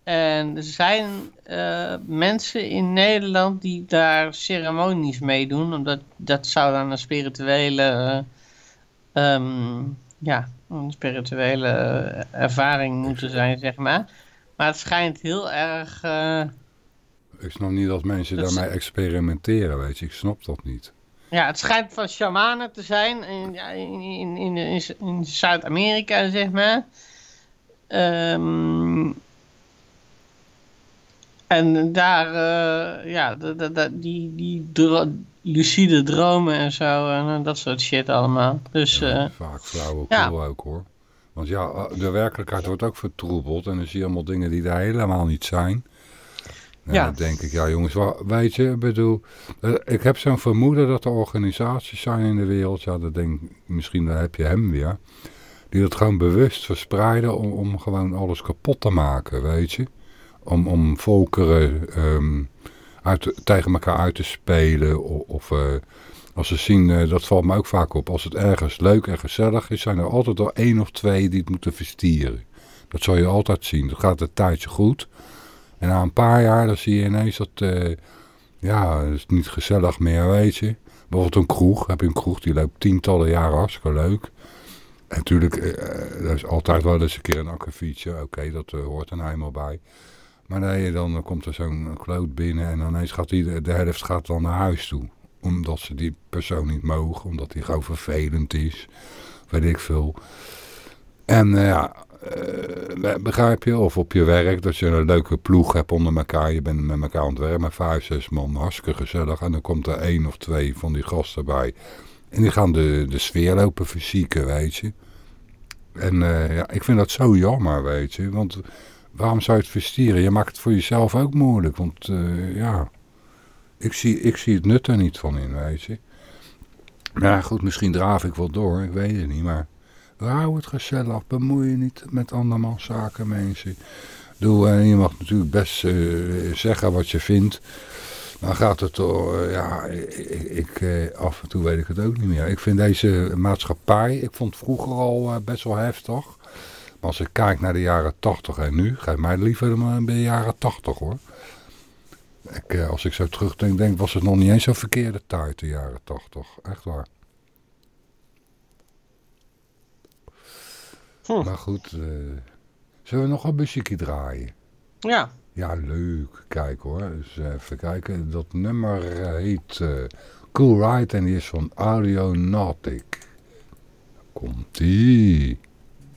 En er zijn uh, mensen in Nederland die daar ceremonies mee doen. Omdat dat zou dan een spirituele, uh, um, ja, een spirituele ervaring moeten zijn, zeg maar. Maar het schijnt heel erg... Uh, ik snap niet dat mensen daarmee experimenteren, weet je. Ik snap dat niet. Ja, het schijnt van shamanen te zijn in, in, in, in, in Zuid-Amerika, zeg maar. Um, en daar, uh, ja, die, die lucide dromen en zo, en uh, dat soort shit allemaal. Dus, ja, uh, vaak flauwekul ja. ook hoor. Want ja, de werkelijkheid wordt ook vertroebeld en dan zie je allemaal dingen die er helemaal niet zijn. En ja. dan denk ik, ja jongens, weet je, ik bedoel, ik heb zo'n vermoeden dat er organisaties zijn in de wereld, ja, dat denk misschien dan heb je hem weer, die dat gewoon bewust verspreiden om, om gewoon alles kapot te maken, weet je om, om volkeren um, uit, tegen elkaar uit te spelen. Of, of uh, als ze zien, uh, dat valt me ook vaak op, als het ergens leuk en gezellig is, zijn er altijd al één of twee die het moeten verstieren. Dat zal je altijd zien. Dat gaat een tijdje goed. En na een paar jaar dan zie je ineens dat, uh, ja, het is niet gezellig meer, weet je. Bijvoorbeeld een kroeg. Heb je een kroeg die loopt tientallen jaren hartstikke leuk. En natuurlijk, er is altijd wel eens een keer een akkefietje. Oké, dat hoort er nou eenmaal bij. Maar dan komt er zo'n kloot binnen en ineens gaat die, de helft gaat dan naar huis toe. Omdat ze die persoon niet mogen, omdat die gewoon vervelend is. Weet ik veel. En uh, ja, uh, begrijp je? Of op je werk, dat je een leuke ploeg hebt onder elkaar. Je bent met elkaar aan het werken, met vijf, zes man, hartstikke gezellig. En dan komt er één of twee van die gasten bij. En die gaan de, de sfeer lopen fysieke, weet je. En ja, ik vind dat zo jammer, weet je. Want waarom zou je het verstieren? Je maakt het voor jezelf ook moeilijk. Want uh, ja, ik zie, ik zie het nut er niet van in, weet je. Ja, goed, misschien draaf ik wel door, ik weet het niet. Maar hou het gezellig, bemoei je niet met andermans zaken, mensen. Doe, en je mag natuurlijk best uh, zeggen wat je vindt. Maar gaat het door, ja, ik, ik af en toe weet ik het ook niet meer. Ik vind deze maatschappij, ik vond vroeger al best wel heftig als ik kijk naar de jaren 80 en nu, geef mij liever bij de jaren 80 hoor. Ik, eh, als ik zo terugdenk, denk, was het nog niet eens zo'n verkeerde tijd, de jaren 80. Echt waar. Hm. Maar goed, uh, zullen we nog een muziekje draaien? Ja. Ja, leuk. Kijk hoor, dus even kijken. Dat nummer heet uh, Cool Ride en die is van Audionautic. Komt-ie.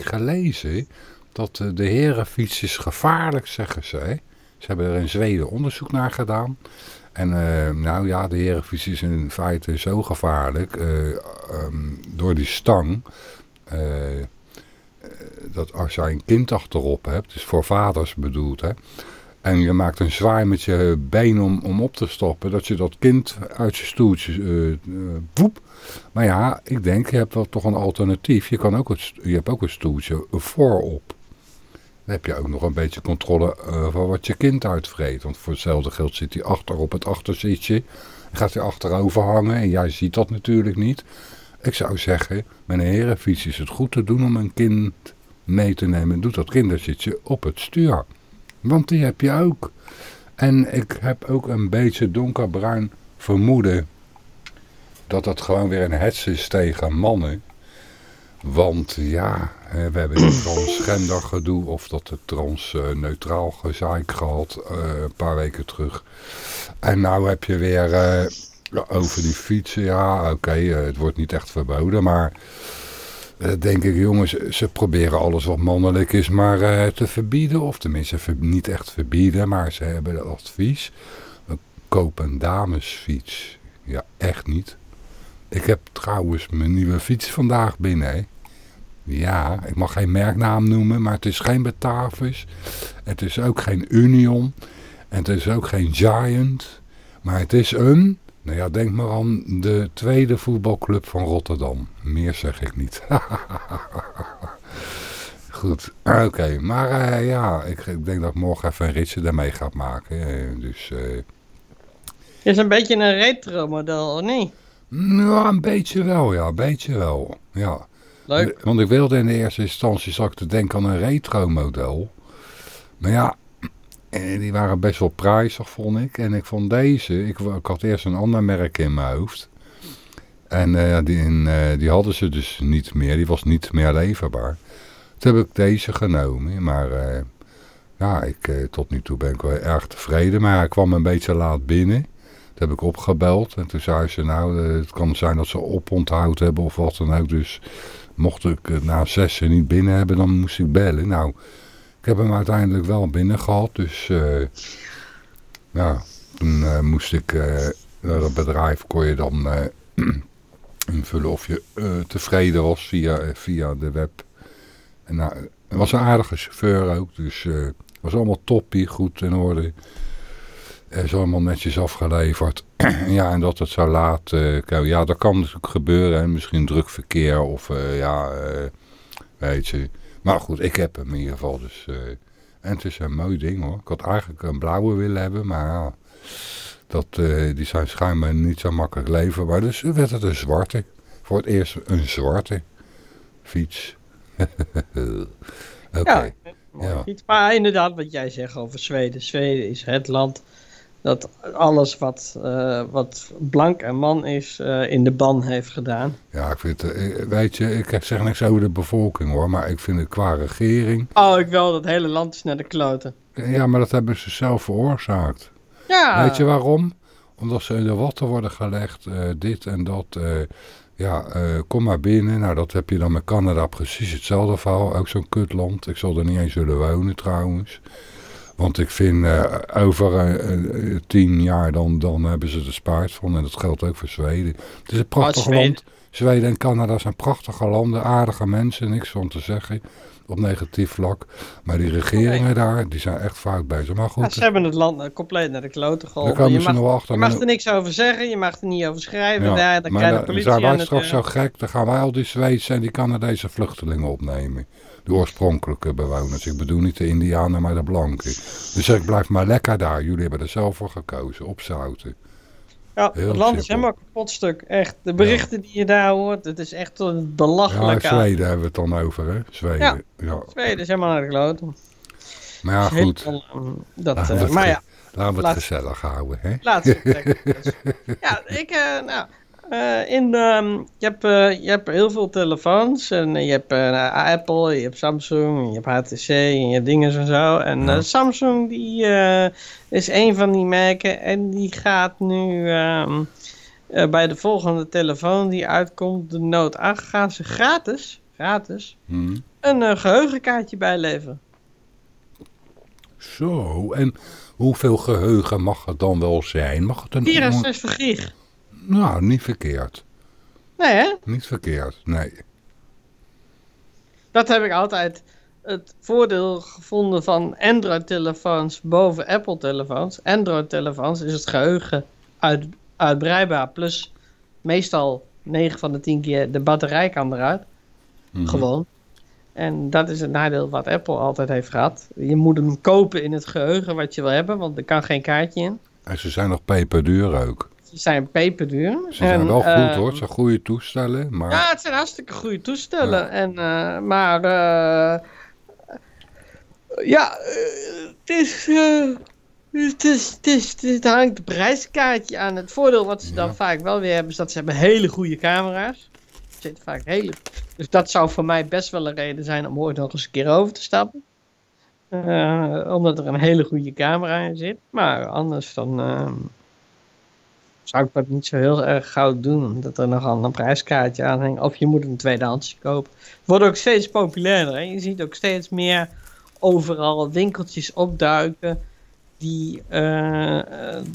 week gelezen dat eh, de herenfiets is gevaarlijk, zeggen ze. Ze hebben er in Zweden onderzoek naar gedaan. En uh, nou ja, de herenfiets is in feite zo gevaarlijk uh, um, door die stang. Dat als jij een kind achterop hebt, dus voor vaders bedoeld, hè, en je maakt een zwaai met je been om, om op te stoppen, dat je dat kind uit je stoeltje uh. Maar ja, ik denk, je hebt wel toch een alternatief. Je, kan ook het, je hebt ook een stoeltje voorop. Dan heb je ook nog een beetje controle over wat je kind uitvreet. Want voor hetzelfde geld zit hij achter op het achterzitje. Gaat hij achterover hangen en jij ziet dat natuurlijk niet. Ik zou zeggen, een herenfiets is het goed te doen om een kind mee te nemen. Doe dat kinderzitje op het stuur. Want die heb je ook. En ik heb ook een beetje donkerbruin vermoeden dat dat gewoon weer een hets is tegen mannen. Want ja, we hebben het transgender gedoe of dat het transneutraal gezeik gehad uh, een paar weken terug. En nou heb je weer uh, over die fietsen, ja oké, het wordt niet echt verboden, maar denk ik jongens, ze proberen alles wat mannelijk is maar te verbieden. Of tenminste niet echt verbieden, maar ze hebben het advies. Koop een damesfiets. Ja, echt niet. Ik heb trouwens mijn nieuwe fiets vandaag binnen. Hè. Ja, ik mag geen merknaam noemen, maar het is geen Batavus. Het is ook geen Union. En het is ook geen Giant. Maar het is een, nou ja, denk maar aan de tweede voetbalclub van Rotterdam. Meer zeg ik niet. Goed, oké. Okay. Maar uh, ja, ik, ik, denk dat ik morgen even een ritje daarmee ga maken. Dus... Uh... Is een beetje een retro model, of niet? Nou, een beetje wel, ja. Een beetje wel, ja. Leuk. Want ik wilde in de eerste instantie, zag ik te denken aan een retro model. Maar ja, die waren best wel prijzig, vond ik. En ik vond deze, ik, had eerst een ander merk in mijn hoofd. En uh, die, uh, die hadden ze dus niet meer, die was niet meer leverbaar. Toen heb ik deze genomen, maar uh, ja, ik, tot nu toe ben ik wel erg tevreden. Maar hij kwam een beetje laat binnen. Toen heb ik opgebeld en toen zei ze, nou, het kan zijn dat ze oponthoud hebben of wat dan ook. Dus mocht ik na zes niet binnen hebben, dan moest ik bellen. Nou, ik heb hem uiteindelijk wel binnen gehad. Dus ja, toen uh, moest ik uh, naar het bedrijf, kon je dan invullen of je tevreden was via, via de web. En nou, het was een aardige chauffeur ook, dus het was allemaal toppie, goed in orde. Het is allemaal netjes afgeleverd. ja, en dat het zo laat... Ja, dat kan natuurlijk gebeuren. Hè? Misschien druk verkeer of ja, weet je. Maar goed, ik heb hem in ieder geval. Dus, en het is een mooi ding hoor. Ik had eigenlijk een blauwe willen hebben, maar ja, dat, die zijn schijnbaar niet zo makkelijk leverbaar. Dus werd het een zwarte. Voor het eerst een zwarte fiets. Oké. Okay. Ja, ja. Maar inderdaad, wat jij zegt over Zweden. Zweden is het land dat alles wat, uh, wat blank en man is uh, in de ban heeft gedaan. Ja, ik vind het, eh, weet je, ik zeg niks over de bevolking hoor, maar ik vind het qua regering... Oh, ik wil dat hele land is naar de kloten. Ja, maar dat hebben ze zelf veroorzaakt. Ja. Weet je waarom? Omdat ze in de watten worden gelegd, dit en dat... ja, kom maar binnen. Nou, dat heb je dan met Canada precies hetzelfde verhaal. Ook zo'n kutland. Ik zal er niet eens willen wonen trouwens. Want ik vind uh, over uh, tien jaar dan, dan hebben ze er spaard van. En dat geldt ook voor Zweden. Het is een prachtig oh, land. Zweden en Canada zijn prachtige landen. Aardige mensen, niks van te zeggen. Op negatief vlak. Maar die regeringen daar, die zijn echt fout bezig. Maar goed. Ja, ze hebben het land compleet naar de kloten geholpen. Daar komen je, mag, achter, je mag er niks over zeggen. Je mag er niet over schrijven. Ja, daar, dan maar de politie zijn wij straks zo gek. Dan gaan wij al die Zweedse en die Canadese vluchtelingen opnemen de oorspronkelijke bewoners. Ik bedoel niet de indianen, maar de blanken. Dus ik blijf maar lekker daar. Jullie hebben er zelf voor gekozen, op zouten. Ja, Heel het land simpel. is helemaal kapot stuk. Echt, de berichten ja. die je daar hoort, het is echt tot belachelijk Ja, Zweden hebben we het dan over, hè? Zweden. Ja, ja. Zweden is helemaal naar de. Maar ja, goed. Helemaal, dat, laten we uh, het, maar ja, laten we het laat, gezellig houden, hè? We het Ja, ik, uh, nou... Uh, in, um, je, hebt, uh, je hebt heel veel telefoons. En je hebt uh, Apple, je hebt Samsung, je hebt HTC en je hebt dingen en zo. En ja. Samsung die, is een van die merken. En die gaat nu um, eh, bij de volgende telefoon die uitkomt, de Note 8, gaan ze gratis, gratis, Hm. een eh, geheugenkaartje bijleveren. Zo, en hoeveel geheugen mag het dan wel zijn? Mag het een... 64 gig. Nou, niet verkeerd. Nee hè? Niet verkeerd, nee. Dat heb ik altijd het voordeel gevonden van Android-telefoons boven Apple-telefoons. Android-telefoons is het geheugen uit, uitbreidbaar. Plus meestal 9 van de 10 keer de batterij kan eruit. Mhm. Gewoon. En dat is het nadeel wat Apple altijd heeft gehad. Je moet hem kopen in het geheugen wat je wil hebben, want er kan geen kaartje in. En ze zijn nog peperduur ook. Ze zijn peperduur. Ze zijn En, wel goed eh, hoor, het zijn goede toestellen, maar... Ja, het zijn hartstikke goede toestellen. En, eh, maar eh, ja, eh, het is, het is, het is, het hangt een prijskaartje aan. Het voordeel wat ze dan vaak wel weer hebben, is dat ze hebben hele goede camera's. Er zitten vaak hele... Dus dat zou voor mij best wel een reden zijn om ooit nog eens een keer over te stappen. Omdat er een hele goede camera in zit. Maar anders dan ehm, zou ik dat niet zo heel erg gauw doen. Omdat er nogal een prijskaartje aan hangt. Of je moet een tweedehandsje kopen. Het wordt ook steeds populairder. Hè? Je ziet ook steeds meer overal winkeltjes opduiken. Die eh,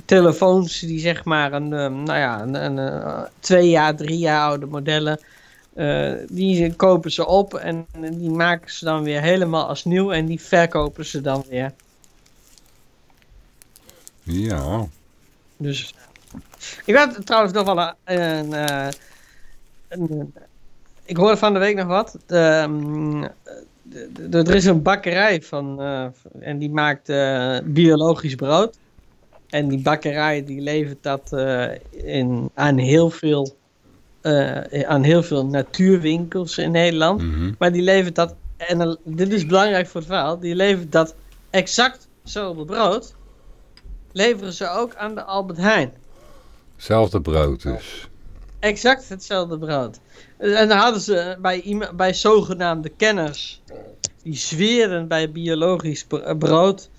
telefoons die zeg maar een, eh, nou ja, een, een, eh, twee jaar, drie jaar oude modellen. die kopen ze op en die maken ze dan weer helemaal als nieuw. En die verkopen ze dan weer. Ja, Dus ik had trouwens nog wel een, een, eh, een- ik hoorde van de week nog wat. De, ehm, de- de- er is een bakkerij van eh, en die maakt eh, biologisch brood. En die bakkerij die levert dat eh, in, aan heel veel eh, aan heel veel natuurwinkels in Nederland. mhm. Maar die levert dat, en dit is belangrijk voor het verhaal, die levert dat exact hetzelfde brood, leveren ze ook aan de Albert Heijn. Hetzelfde brood dus. Exact hetzelfde brood. En dan hadden ze bij, bij zogenaamde kenners, die zweren bij biologisch bro- brood,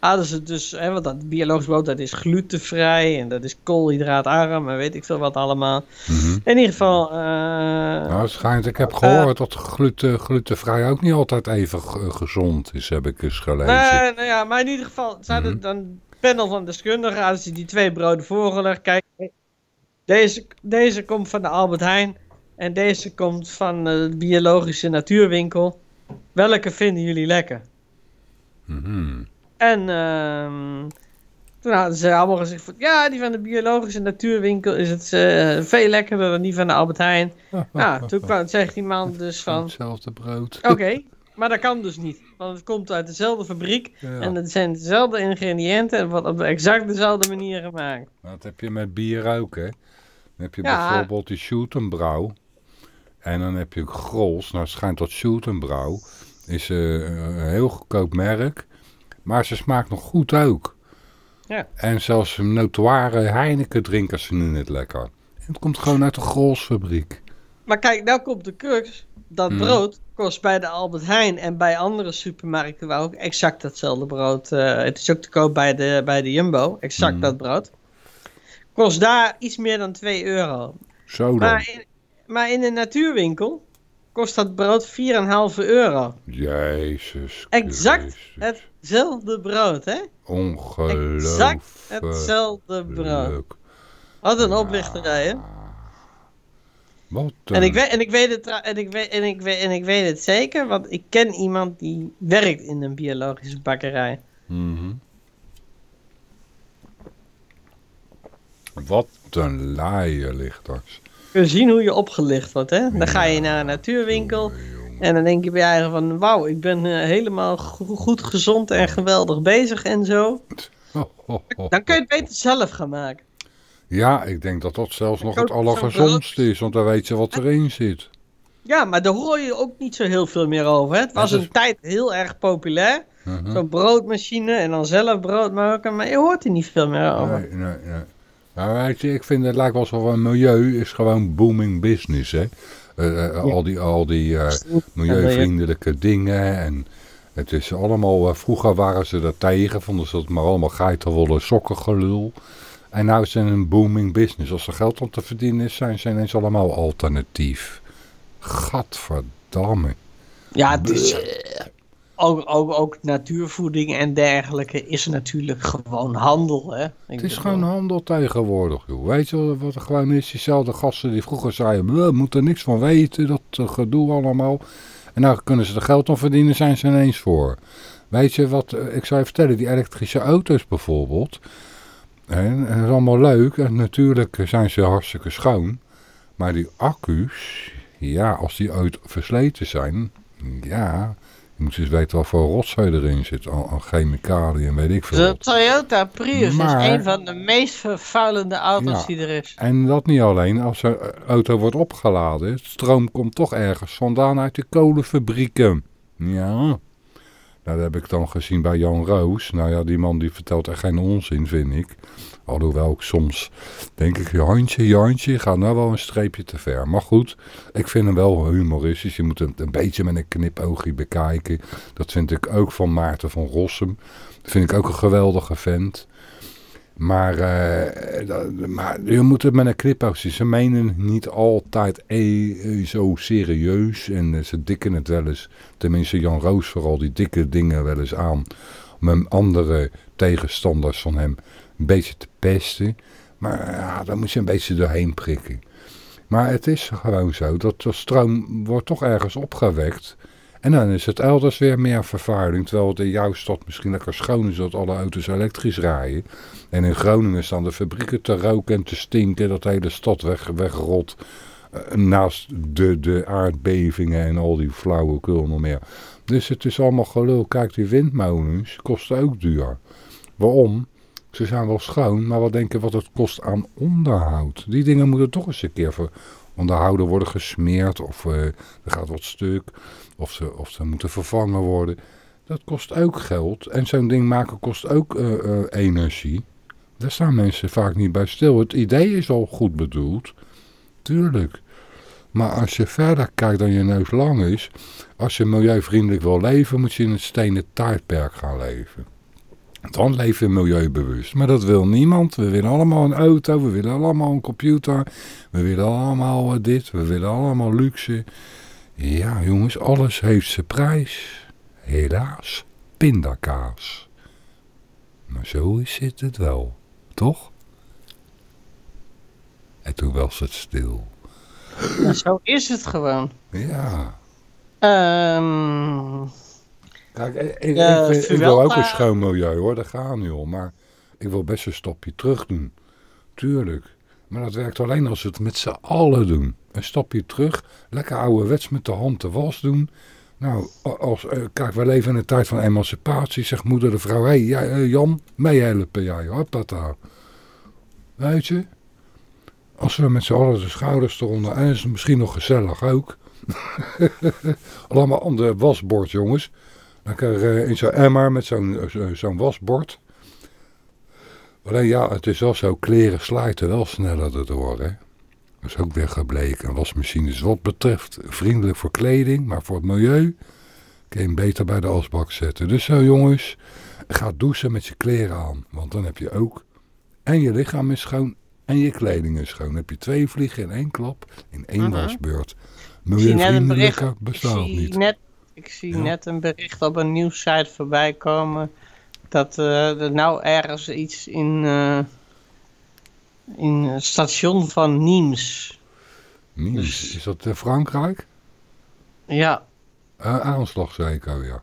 hadden ze dus, hè, want dat biologisch brood dat is glutenvrij en dat is koolhydraatarm en weet ik veel wat allemaal. Mhm. In ieder geval, eh, Nou, schijnt, ik heb gehoord dat gluten, glutenvrij ook niet altijd even ge- gezond is, heb ik eens gelezen. Nee, nou ja, maar in ieder geval, ze hadden Mhm. dan panel van deskundigen, hadden ze die twee broden voorgelegd. Kijk, deze, deze komt van de Albert Heijn en deze komt van eh, de biologische natuurwinkel. Welke vinden jullie lekker? Mhm. En ehm, toen hadden ze allemaal gezegd van, ja, die van de biologische natuurwinkel is het eh, veel lekkerder dan die van de Albert Heijn. Nou, toen kwam, zegt die man dus van, Hetzelfde brood. oké, maar dat kan dus niet. Want het komt uit dezelfde fabriek. Ja. En het zijn dezelfde ingrediënten en wordt op exact dezelfde manier gemaakt. Dat heb je met bier ook, hè. Dan heb je Ja. bijvoorbeeld die Schultenbrouw. En dan heb je Grols. Nou, het schijnt dat Schultenbrouw is eh, een heel goedkoop merk. Maar ze smaakt nog goed ook. Ja. En zelfs notoire Heineken drinken ze nu niet lekker. En het komt gewoon uit de Grolsfabriek. Maar kijk, nou komt de crux. Dat Hmm. brood kost bij de Albert Heijn en bij andere supermarkten waar ook exact hetzelfde brood. eh, het is ook te koop bij de, bij de Jumbo, exact Hmm. dat brood. Kost daar iets meer dan 2 euro. Zo dan. Maar in, maar in de natuurwinkel kost dat brood 4,5 euro. Jezus Exact hetzelfde brood, hè? Ongelooflijk. Exact hetzelfde brood. Wat een oplichterij, hè? Wat En ik, weet, en, ik weet het, en, ik weet, en, ik weet, en ik weet het zeker, want ik ken iemand die werkt in een biologische bakkerij. Mhm. Wat een laaie lichters. Kun je zien hoe je opgelicht wordt, hè? Dan ga je naar een natuurwinkel en dan denk je bij je eigen van, wauw, ik ben eh, helemaal go- goed gezond en geweldig bezig en zo. Dan kun je het beter zelf gaan maken. Ja, ik denk dat dat zelfs nog het zo'n allergezondste is, want dan weet je wat erin zit. Ja, maar daar hoor je ook niet zo heel veel meer over. Hè? Het was is- een tijd heel erg populair. Mhm. Zo'n broodmachine en dan zelf brood maken, maar je hoort er niet veel meer over. Nee, nee, nee. Maar weet je, ik vind het lijkt wel alsof een milieu is gewoon booming business, hè. Eh, eh, Al die, al die eh, milieuvriendelijke dingen en het is allemaal, vroeger waren ze er tegen, vonden ze het maar allemaal geitenwolle sokkengelul. En nou is het een booming business. Als er geld om te verdienen is, zijn ze ineens allemaal alternatief. Gadverdamme. Ja, het is, eh, ook, ook, ook natuurvoeding en dergelijke is natuurlijk gewoon handel. Hè? Ik Het is gewoon handel tegenwoordig, joh. Weet je wat er gewoon is? Diezelfde gasten die vroeger zeiden, we moeten er niks van weten, dat eh, gedoe allemaal. En nou kunnen ze er geld om verdienen, zijn ze ineens voor. Weet je wat, eh, ik zou je vertellen, die elektrische auto's bijvoorbeeld. En, dat is allemaal leuk en natuurlijk zijn ze hartstikke schoon. Maar die accu's, ja, als die ooit versleten zijn, ja, je moet eens weten wat voor rotzooi erin zit. Aan chemicaliën en weet ik veel De wat. Toyota Prius Maar- is een van de meest vervuilende auto's Ja. die er is. En dat niet alleen, als de auto wordt opgeladen, het stroom komt toch ergens vandaan uit de kolenfabrieken. Ja, nou, dat heb ik dan gezien bij Jan Roos. Nou ja, die man die vertelt echt geen onzin, vind ik. Alhoewel ik soms denk ik, Jantje, Jantje, gaat nou wel een streepje te ver. Maar goed, ik vind hem wel humoristisch. Je moet het een beetje met een knipoogje bekijken. Dat vind ik ook van Maarten van Rossum. Dat vind ik ook een geweldige vent. Maar, eh, maar je moet het met een zien. Ze menen niet altijd eh, zo serieus. En eh, ze dikken het wel eens, tenminste Jan Roos vooral, die dikke dingen wel eens aan. Om hem andere tegenstanders van hem een beetje te pesten. Maar ja, daar moet je een beetje doorheen prikken. Maar het is gewoon zo dat de stroom wordt toch ergens opgewekt. En dan is het elders weer meer vervuiling. Terwijl het in jouw stad misschien lekker schoon is dat alle auto's elektrisch rijden. En in Groningen staan de fabrieken te roken en te stinken. Dat de hele stad weg, wegrot. Eh, naast de, de aardbevingen en al die flauwekul nog meer. Dus het is allemaal gelul. Kijk, die windmolens kosten ook duur. Waarom? Ze zijn wel schoon, maar wat denk je wat het kost aan onderhoud? Die dingen moeten toch eens een keer onderhouden worden gesmeerd. Of eh, er gaat wat stuk. Of ze, of ze moeten vervangen worden. Dat kost ook geld. En zo'n ding maken kost ook eh, eh, energie. Daar staan mensen vaak niet bij stil. Het idee is al goed bedoeld. Tuurlijk. Maar als je verder kijkt dan je neus lang is. Als je milieuvriendelijk wil leven, moet je in het stenen tijdperk gaan leven. Dan leef je milieubewust. Maar dat wil niemand. We willen allemaal een auto, we willen allemaal een computer. We willen allemaal eh, dit, we willen allemaal luxe. Ja jongens, alles heeft zijn prijs. Helaas, pindakaas. Maar zo is het wel, toch? En toen was het stil. Nou, zo is het gewoon. Ja. Ehm, Kijk, ik, ik, Ja, ik- ik wil ook een schoon milieu hoor, daar gaan nu om. Maar ik wil best een stapje terug doen. Tuurlijk. Maar dat werkt alleen als we het met z'n allen doen. Een stapje terug, lekker ouderwets met de hand de was doen. Nou, als, eh, kijk, we leven in een tijd van emancipatie. Zegt moeder de vrouw, hé hey, eh, Jan, meehelpen jij, hoppata. Weet je? Als we met z'n allen de schouders eronder, en is het misschien nog gezellig ook. Allemaal aan de wasbord, jongens. Lekker eh, in zo'n emmer met zo'n eh, zo- zo'n wasbord. Alleen ja, het is wel zo, kleren slijten wel sneller erdoor, hè. Dat is ook weer gebleken. Een wasmachine is wat betreft vriendelijk voor kleding, maar voor het milieu kun je hem beter bij de asbak zetten. Dus zo jongens, ga douchen met je kleren aan. Want dan heb je ook, en je lichaam is schoon en je kleding is schoon. Dan heb je twee vliegen in één klap, in één wasbeurt. Milieuvriendelijker Ik bestaat zie, niet. net, ik zie Ja. net een bericht op een nieuwssite voorbij komen. Dat eh, er nou ergens iets in, eh, in het station van Nimes. Dus- Is dat in Frankrijk? Ja. Uh, aanslag zeker, ja.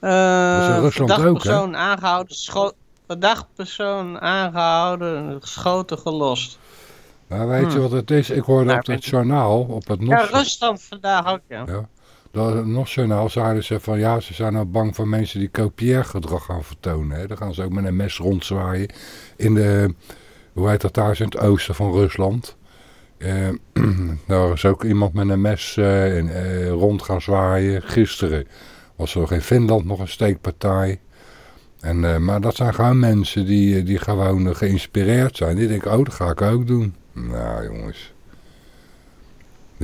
eh in Rusland verdacht ook, hè? persoon aangehouden, scho- verdacht persoon aangehouden, geschoten, gelost. Maar weet je Hmm. wat het is? Ik hoorde Nou, op het journaal, op het Ja, NOS, Rusland vandaag ook, ja. ja, dat NOS-journaal zeiden ze van ja, ze zijn nou bang voor mensen die kopieergedrag gaan vertonen. Hè. Dan gaan ze ook met een mes rondzwaaien in de, hoe heet dat daar, in het oosten van Rusland. Eh, daar is ook iemand met een mes eh, in, eh, rond gaan zwaaien. Gisteren was er nog in Finland nog een steekpartij. En, maar dat zijn gewoon mensen die, die gewoon geïnspireerd zijn. Die denken, oh, dat ga ik ook doen. Nou jongens.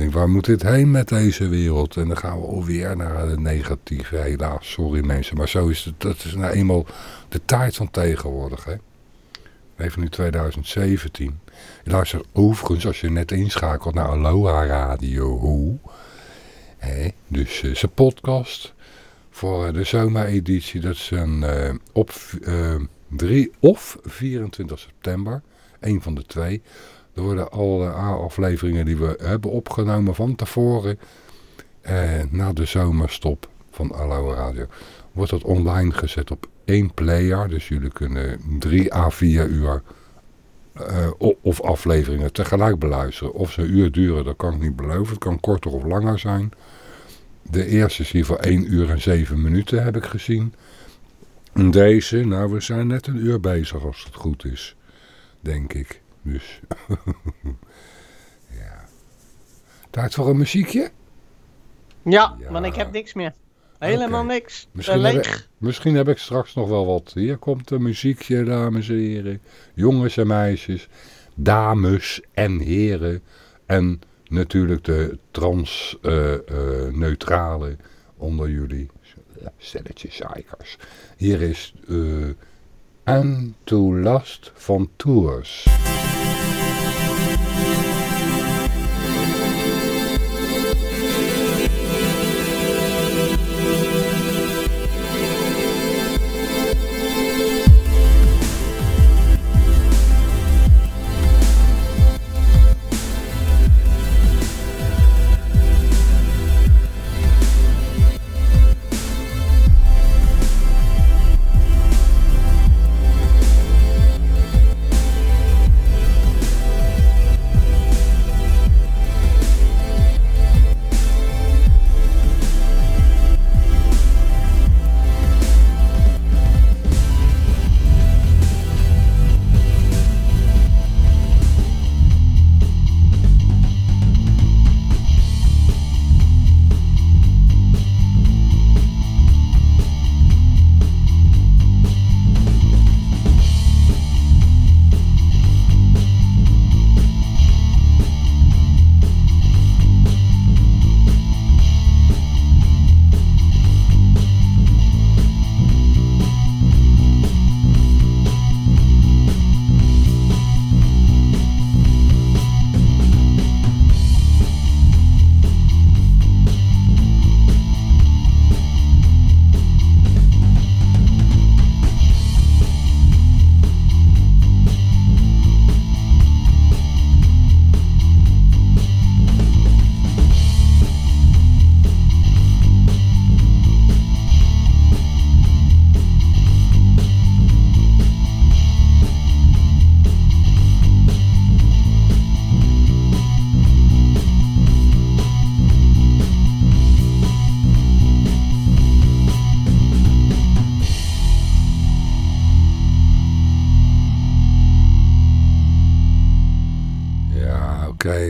Waar moet dit heen met deze wereld? En dan gaan we alweer naar het negatieve. Helaas, sorry mensen. Maar zo is het, dat is nou eenmaal de tijd van tegenwoordig. Hè? Even nu 2017. Je luistert overigens, als je net inschakelt naar Aloha Radio. Hoe? Hè? Dus uh, zijn podcast voor de zomereditie. Dat is een, uh, op uh, 3 of 24 september. Een van de twee. Worden alle afleveringen die we hebben opgenomen van tevoren. Eh, na de zomerstop van Aloha Radio. Wordt dat online gezet op één player. Dus jullie kunnen drie à vier uur uh, of afleveringen tegelijk beluisteren. Of ze een uur duren, dat kan ik niet beloven. Het kan korter of langer zijn. De eerste is hier voor 1 uur en 7 minuten heb ik gezien. En deze, nou we zijn net een uur bezig als het goed is. Denk ik. Dus. ja. Tijd voor een muziekje? Ja, ja, want ik heb niks meer. Helemaal okay. niks. Misschien heb, ik, misschien heb ik straks nog wel wat. Hier komt een muziekje, dames en heren. Jongens en meisjes. Dames en heren. En natuurlijk de trans-neutrale uh, uh, onder jullie. Stelletje zeikers. Hier is... Uh, And to Last van Tours.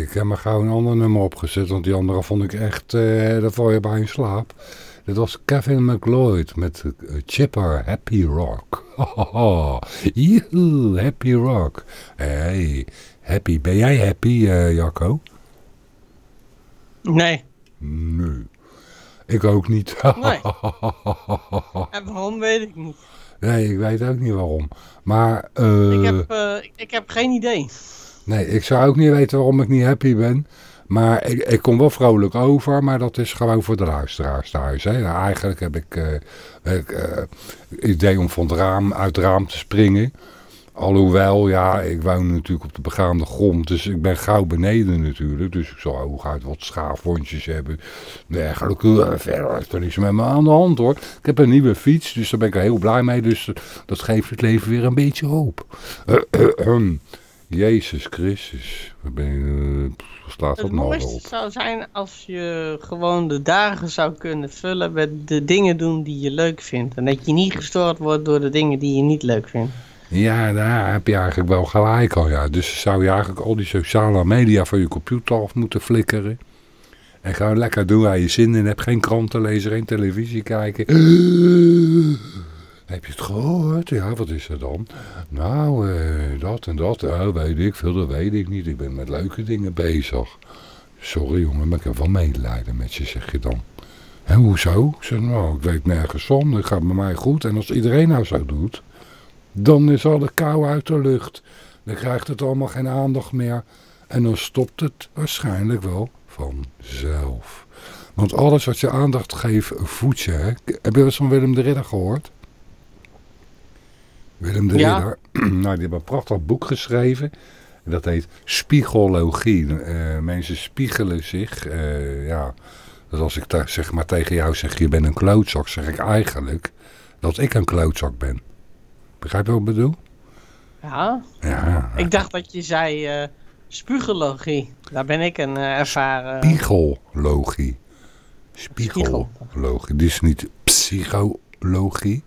Ik heb maar gauw een ander nummer opgezet, want die andere vond ik echt, uh, daar val je bij in slaap. Dit was Kevin McLeod met uh, Chipper Happy Rock. Joehoe, Happy Rock. Hey, happy. Ben jij happy, uh, Jacco? Nee. Nee. Ik ook niet. nee. En waarom weet ik niet. Nee, ik weet ook niet waarom. Maar... ik, heb, ik heb geen idee. Nee, ik zou ook niet weten waarom ik niet happy ben. Maar ik, ik kom wel vrolijk over, maar dat is gewoon voor de luisteraars thuis. Hè. Eigenlijk heb ik het uh, uh, idee om van het raam, uit het raam te springen. Alhoewel, ja, ik woon natuurlijk op de begaande grond, dus ik ben gauw beneden natuurlijk. Dus ik zal hooguit wat schaafwondjes hebben. Dergelijke, uh, verder is er niets met me aan de hand hoor. Ik heb een nieuwe fiets, dus daar ben ik heel blij mee. Dus dat geeft het leven weer een beetje hoop. Jezus Christus. Ben je, slaat dat het nou mooiste op? zou zijn als je gewoon de dagen zou kunnen vullen met de dingen doen die je leuk vindt. En dat je niet gestoord wordt door de dingen die je niet leuk vindt. Ja, daar heb je eigenlijk wel gelijk al. Ja. Dus zou je eigenlijk al die sociale media van je computer af moeten flikkeren. En gewoon lekker doen waar je zin in hebt. Geen kranten lezen, geen televisie kijken. Heb je het gehoord? Ja, wat is er dan? Nou, uh, dat en dat. Oh, weet ik veel, dat weet ik niet. Ik ben met leuke dingen bezig. Sorry jongen, maar ik heb wel medelijden met je, zeg je dan. En hoezo? Ik zeg, nou, ik weet nergens van, het gaat bij mij goed. En als iedereen nou zo doet, dan is al de kou uit de lucht. Dan krijgt het allemaal geen aandacht meer. En dan stopt het waarschijnlijk wel vanzelf. Want alles wat je aandacht geeft, voedt je. Hè? Heb je eens van Willem de Ridder gehoord? Willem de Ja. Ridder, nou, die heeft een prachtig boek geschreven. Dat heet Spiegologie. Eh, mensen spiegelen zich. eh, ja, dat als ik te- zeg maar tegen jou zeg, je bent een klootzak, zeg ik eigenlijk dat ik een klootzak ben. Begrijp je wat ik bedoel? Ja, Ja, ik dacht dat je zei spugologie. Daar ben ik een ervaren... spiegologie. Spiegologie. Dit is niet psychologie,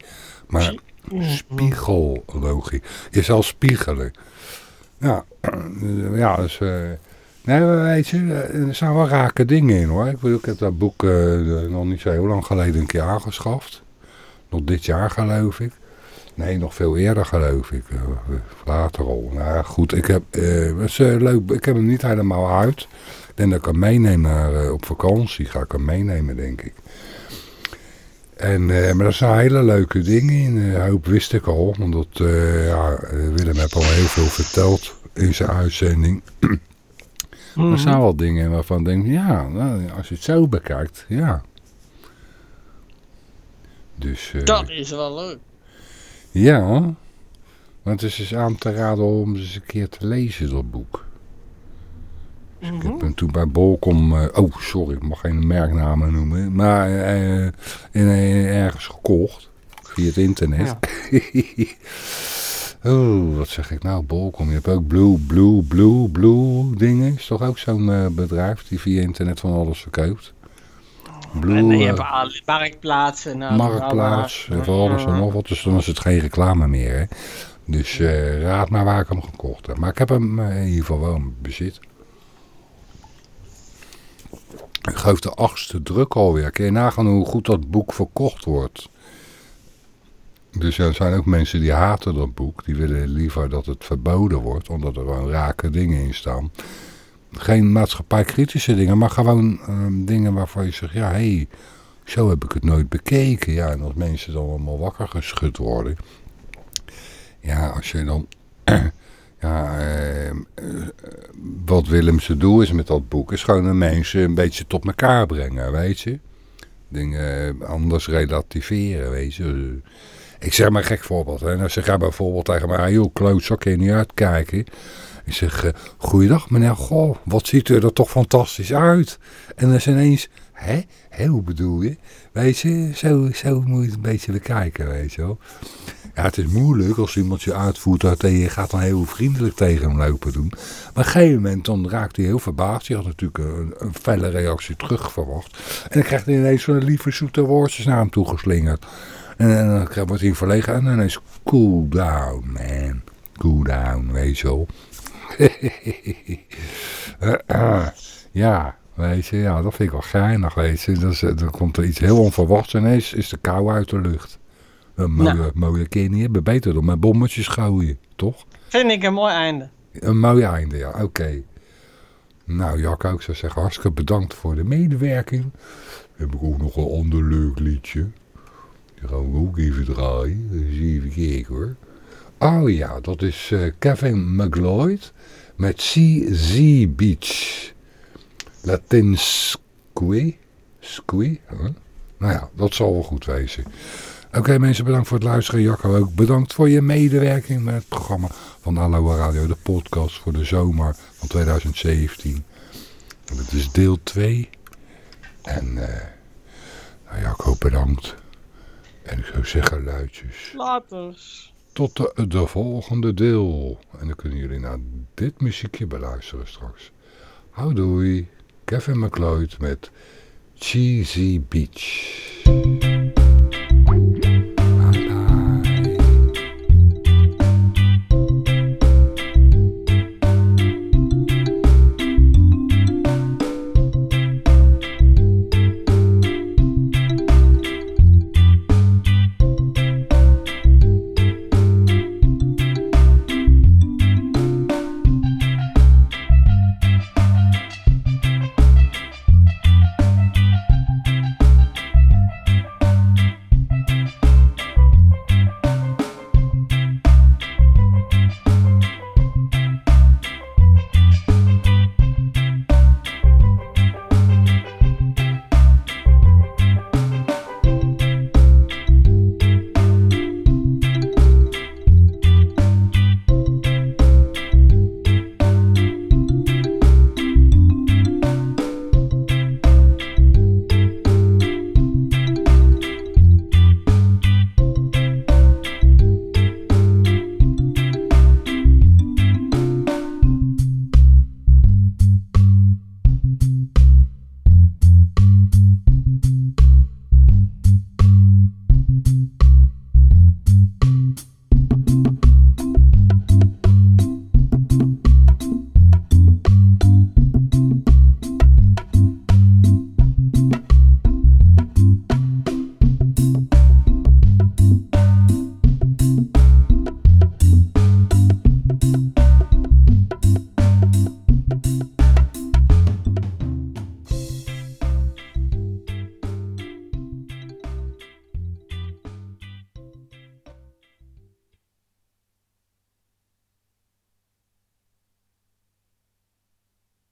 maar spiegologie. Je zal spiegelen. Eh, ja dus... eh, nee, weet je, eh, er staan wel rake dingen in hoor. Ik bedoel, ik heb dat boek eh, nog niet zo heel lang geleden een keer aangeschaft. Nog dit jaar geloof ik. Nee, nog veel eerder geloof ik. later al. Nou goed, ik heb, het is, leuk, ik heb hem niet helemaal uit. Ik denk dat ik hem meeneem naar, op vakantie. Ga ik hem meenemen, denk ik. En, eh, maar er staan hele leuke dingen in. Eh, hoop wist ik al. Omdat eh, ja, Willem heeft al heel veel verteld in zijn uitzending. Mhm. Er staan wel dingen waarvan ik denk, ja, nou, als je het zo bekijkt, ja. Dus, Dat is wel leuk. ja, want het is dus aan te raden om eens een keer te lezen, dat boek. Dus ik Mhm. heb hem toen bij Bolcom, eh, oh sorry, ik mag geen merknamen noemen, maar eh, in, eh, ergens gekocht, via het internet. oh, wat zeg ik nou, Bolcom, je hebt ook Blue, Blue, Blue, Blue dingen. Is toch ook zo'n bedrijf die via internet van alles verkoopt? Blue, en je hebt alle marktplaatsen. Nou, Marktplaats, en voor alles en nog wat. Dus dan is het geen reclame meer. Hè? Dus raad maar waar ik hem gekocht heb. Maar ik heb hem in ieder geval wel in bezit. Ik de achtste druk alweer. Kun je nagaan hoe goed dat boek verkocht wordt. Dus er zijn ook mensen die haten dat boek. Die willen liever dat het verboden wordt. Omdat er gewoon rake dingen in staan. Geen maatschappijkritische dingen. Maar gewoon ehm, dingen waarvan je zegt. Ja, hé. Hey, zo heb ik het nooit bekeken. Ja, en als mensen dan allemaal wakker geschud worden. Ja, als je dan... ja, eh, eh, wat Willemse doel is met dat boek... is gewoon de mensen een beetje tot elkaar brengen, weet je. Dingen eh, anders relativeren, weet je. Ik zeg maar een gek voorbeeld. Hè. Nou zeg jij bijvoorbeeld tegen mij... "Ah, joh, klootzak, kun je niet uitkijken? Ik zeg, eh, goeiedag meneer, goh, wat ziet u er toch fantastisch uit. En dan is ineens, hè, hè, hoe bedoel je? Weet je, zo, zo moet je het een beetje bekijken, weet je wel. Ja, het is moeilijk als iemand je uitvoert en je gaat dan heel vriendelijk tegen hem lopen doen. Maar op een gegeven moment dan raakt hij heel verbaasd. Hij had natuurlijk een, een felle reactie terug verwacht. En dan krijgt hij ineens zo'n lieve zoete woordjes naar hem toegeslingerd. En, en dan wordt hij verlegen en is cool down, man. Cool down, weet je wel. ja, weet je, ja, dat vind ik wel geinig, weet je. Dat komt er iets heel onverwachts ineens, is de kou uit de lucht. Een mooie, Nou. mooie keer niet hebben, beter dan met bommetjes gooien, toch? Vind ik een mooi einde. Een mooi einde, ja, oké. Nou, Jacco, ik zou zeggen, hartstikke bedankt voor de medewerking. Heb ik ook nog een ander leuk liedje. Die gaan we ook even draaien. Eens even kijken hoor. Oh ja, dat is eh, Kevin McLeod met CZ Beach. Latin Squee. Squee? Huh? Nou ja, dat zal wel goed wezen. Oké mensen, bedankt voor het luisteren. Jacco ook bedankt voor je medewerking met het programma van Aloha Radio. De podcast voor de zomer van 2017. En Dit is deel 2. En eh nou Jacco bedankt. En ik zou zeggen luidjes. Laters. Tot de, de volgende deel. En dan kunnen jullie naar dit muziekje beluisteren straks. Houdoei. Kevin McLeod met Cheesy Beach.